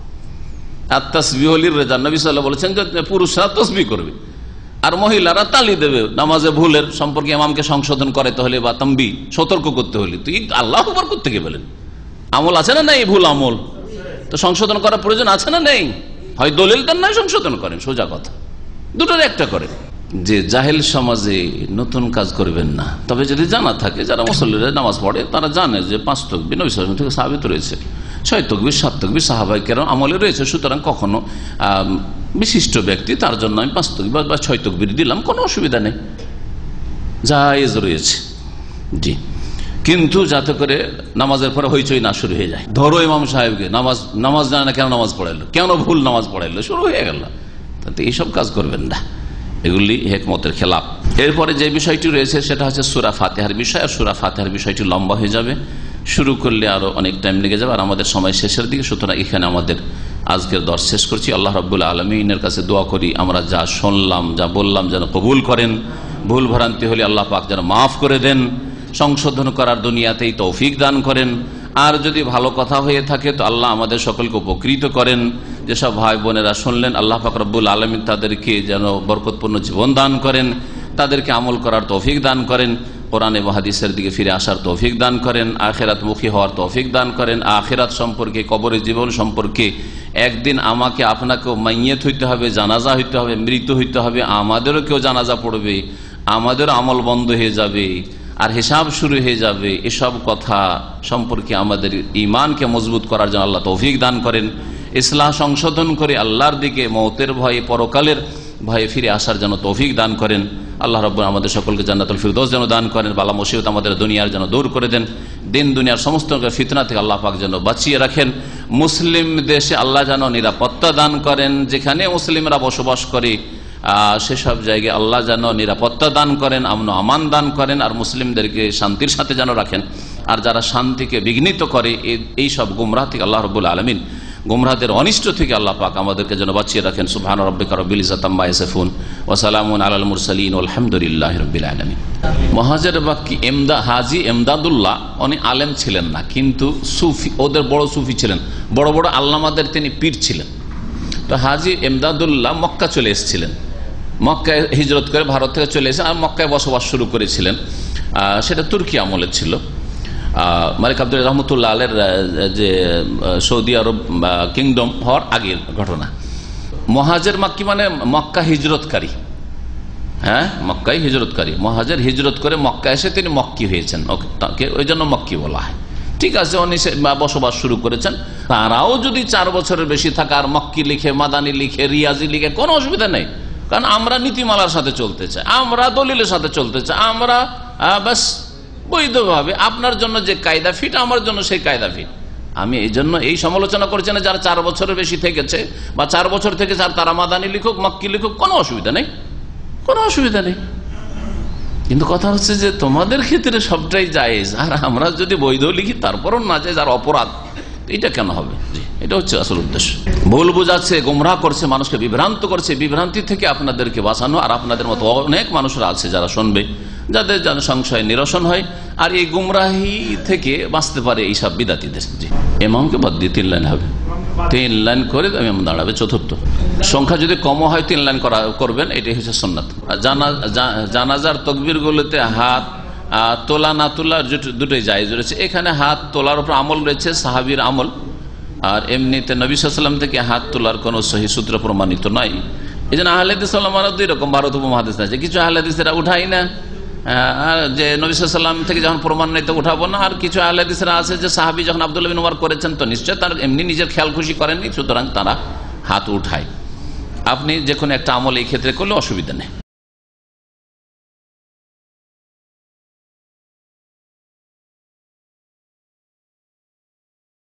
আর বলেছেন যে পুরুষরা করবে। আর মহিলারা তালি দেবে। নামাজে ভুলের সম্পর্কে ইমামকে সংশোধন করাতে হলে বা তম্বি, সতর্ক করতে হলে। তুই আল্লাহ আকবর করতে গিয়ে বলেন? আমল আছে না নেই ভুল আমল? তো সংশোধন করার প্রয়োজন আছে না নেই? হয় দলিল তার নয় সংশোধন করেন। সোজা কথা। দুটোর একটা করেন। যে জাহেল সমাজে নতুন কাজ করবেন না। তবে যদি জানা থাকে, যারা মুসল্লিরা নামাজ পড়ে, তারা জানে যে পাঁচ তকবি নবী থেকে সাবিত রয়েছে। ছয় তকবি সাত তকবি সাহাবাই আমলে রয়েছে। সুতরাং কখনো বিশিষ্ট ব্যক্তি, তার জন্য আমি পাঁচ তকবি বা ছয় তকবির দিলাম, কোনো অসুবিধা নেই। জায়েজ রয়েছে। জি। কিন্তু যাতে করে নামাজের পরে হইচই না শুরু হয়ে যায়। ধরো ইমাম সাহেবকে, নামাজ নামাজ জানে না কেন নামাজ পড়াইলো? কেন ভুল নামাজ পড়াইলো? শুরু হয়ে গেল। তাতে এইসব কাজ করবেন না। এগুলি হেকমতের খেলাপ। এরপরে যে বিষয়টি রয়েছে, সেটা হচ্ছে সুরা ফাতেহার বিষয়। আর সুরা ফাতেহার বিষয়টি লম্বা হয়ে যাবে। শুরু করলে আরও অনেক টাইম লেগে যাবে, আর আমাদের সময় শেষের দিকে। সুতরাং এখানে আমাদের আজকের দর শেষ করছি। আল্লাহ রব্বুল আলমিনের কাছে দোয়া করি, আমরা যা শুনলাম, যা বললাম যেন কবুল করেন। ভুল ভ্রান্তি হলে আল্লাহ পাক যেন মাফ করে দেন। সংশোধন করার দুনিয়াতেই তৌফিক দান করেন। আর যদি ভালো কথা হয়ে থাকে, তো আল্লাহ আমাদের সকলকে উপকৃত করেন। যেসব ভাই বোনেরা শুনলেন, আল্লাহ পাক রব্বুল আলমিন তাদেরকে যেন বরকতপূর্ণ জীবন দান করেন। তাদেরকে আমল করার তৌফিক দান করেন। কোরআন এবং হাদিসের দিকে ফিরে আসার তৌফিক দান করেন, আখেরাত মুখী হওয়ার তৌফিক দান করেন, আখেরাত সম্পর্কে কবরের জীবন সম্পর্কে একদিন আমাকে আপনাকেও মাইয়েত হইতে হবে, জানাজা হইতে হবে, মৃত হইতে হবে, আমাদেরও কেউ জানাজা পড়বে আমাদের আমল বন্ধ হয়ে যাবে আর হিসাব শুরু হয়ে যাবে। এসব কথা সম্পর্কে আমাদের ইমানকে মজবুত করার জন্য আল্লাহ তৌফিক দান করেন। ইসলাম সংশোধন করে আল্লাহর দিকে মতের ভয়ে পরকালের ভয়ে ফিরে আসার জন্য তৌফিক দান করেন। আল্লাহ রব্বর আমাদের সকলকে জান্নাতুল ফিরদোস যেন দান করেন, বালা মুসিবত আমাদের দুনিয়ার যেন দূর করে দেন, দিন দুনিয়ার সমস্ত ফিতনা থেকে আল্লাহ পাক যেন বাঁচিয়ে রাখেন। মুসলিম দেশে আল্লাহ যেন নিরাপত্তা দান করেন, যেখানে মুসলিমরা বসবাস করে সেসব জায়গায় আল্লাহ যেন নিরাপত্তা দান করেন, আমন আমান দান করেন, আর মুসলিমদেরকে শান্তির সাথে যেন রাখেন। আর যারা শান্তিকে বিঘ্নিত করে এই- এই সব গুমরাহ থেকে আল্লাহ রবুল আলমিন গুমরাহদের অনিষ্ট থেকে আল্লাহ পাক আমাদেরকে যেন বাঁচিয়ে রাখেন। সুবহান রব্বিকা রব্বিল ইজাতাম্মা ইয়াসিফুন ওয়া সালামুন আলাল মুরসালিন আলহামদুলিল্লাহি রাব্বিল আলামিন। মহাজের বাক্কি এমদা হাজি এমদাদুল্লাহ, উনি আলেম ছিলেন না, কিন্তু সুফি, ওদের বড় সুফি ছিলেন। বড় বড় আল্লামাদের তিনি পীর ছিলেন। তো হাজি এমদাদুল্লাহ মক্কা চলে এসেছিলেন। মক্কায় হিজরত করে ভারত থেকে চলে এসে আর মক্কায় বসবাস শুরু করেছিলেন। সেটা তুর্কি আমলে ছিল। মালিক আব্দুল রহমতুল্লাহ আলের যে সৌদি আরব কিংডম হওয়ার আগের ঘটনা। মহাজের মাক্কি মানে মক্কা হিজরতকারী। হ্যাঁ? মক্কাই হিজরতকারী। মহাজের হিজরত করে মক্কা এসে তিনি মক্কি হয়েছেন। ওকে, তাকে ওই জন্য মক্কি বলা হয়। ঠিক আছে, উনি বসবাস শুরু করেছেন। তারাও যদি চার বছরের বেশি থাকে, আর মক্কি লিখে, মাদানি লিখে, রিয়াজি লিখে, কোনো অসুবিধা নেই। কারণ আমরা নীতিমালার সাথে চলতে চাই, আমরা দলিলের সাথে চলতে চাই, আমরা ব্যাস বৈধভাবে আপনার জন্য যে কায়দা ফিট আমার জন্য সেই কায়দা ফিট আমি এই জন্য এই সমালোচনা করছি না যারা চার বছরের বেশি থেকেছে, বা চার বছর থেকে যার তারা মাদানি লিখুক, মক্কি লিখুক, কোনো অসুবিধা নেই। কোনো অসুবিধা নেই। কিন্তু কথা হচ্ছে যে তোমাদের ক্ষেত্রে সবটাই জায়েজ, আর আমরা যদি বৈধ লিখি, তারপরও না যায় যার অপরাধ এটা কেন হবে? এটা হচ্ছে আসল উদ্দেশ্য। ভুল বুঝাচ্ছে, গোমরাহ করছে, মানুষকে বিভ্রান্ত করছে, বিভ্রান্তি থেকে আপনাদেরকে বাঁচানো, আর আপনাদের মতো অনেক মানুষরা আছে যারা শুনবে। যাদের যেন সংশয় নিরসন হয়, আর এই গুমরাহি থেকে বাঁচতে পারে এইসব বিদাতিদের। জি। এমামকে বাদ দিয়ে তিন লাইন হবে। তিন লাইন করে দাঁড়াবে চতুর্থ। সংখ্যা যদি কম হয়, তিন লাইন করা, করবেন, এটাই হচ্ছে জা- জানাজার তকবির গুলোতে হাত তোলা না তোলা দুটোই জায়জ রয়েছে। এখানে হাত তোলার উপর আমল রয়েছে, সাহাবির আমল। আর এমনিতে নবী থেকে হাত তোলার কোনো সহি সূত্র প্রমাণিত নয় এই জন্য আহলেদিস দুই রকম ভারত উপমহাদেশ আছে। কিছু আহলেদিসেরা উঠাই না। যে নবী সাল্লাম থেকে যখন প্রমাণ নেই তো উঠাবো না, আর কিছু আহলেদিসরা আছে যে সাহাবি যখন আবদুল্লাহ বিন উমার করেছেন, তো নিশ্চয় তার এমনি নিজের খেয়াল খুশি করেননি, সুতরাং তারা হাত উঠায়। আপনি যে কোনো একটা আমল এই ক্ষেত্রে করলে অসুবিধা নেই।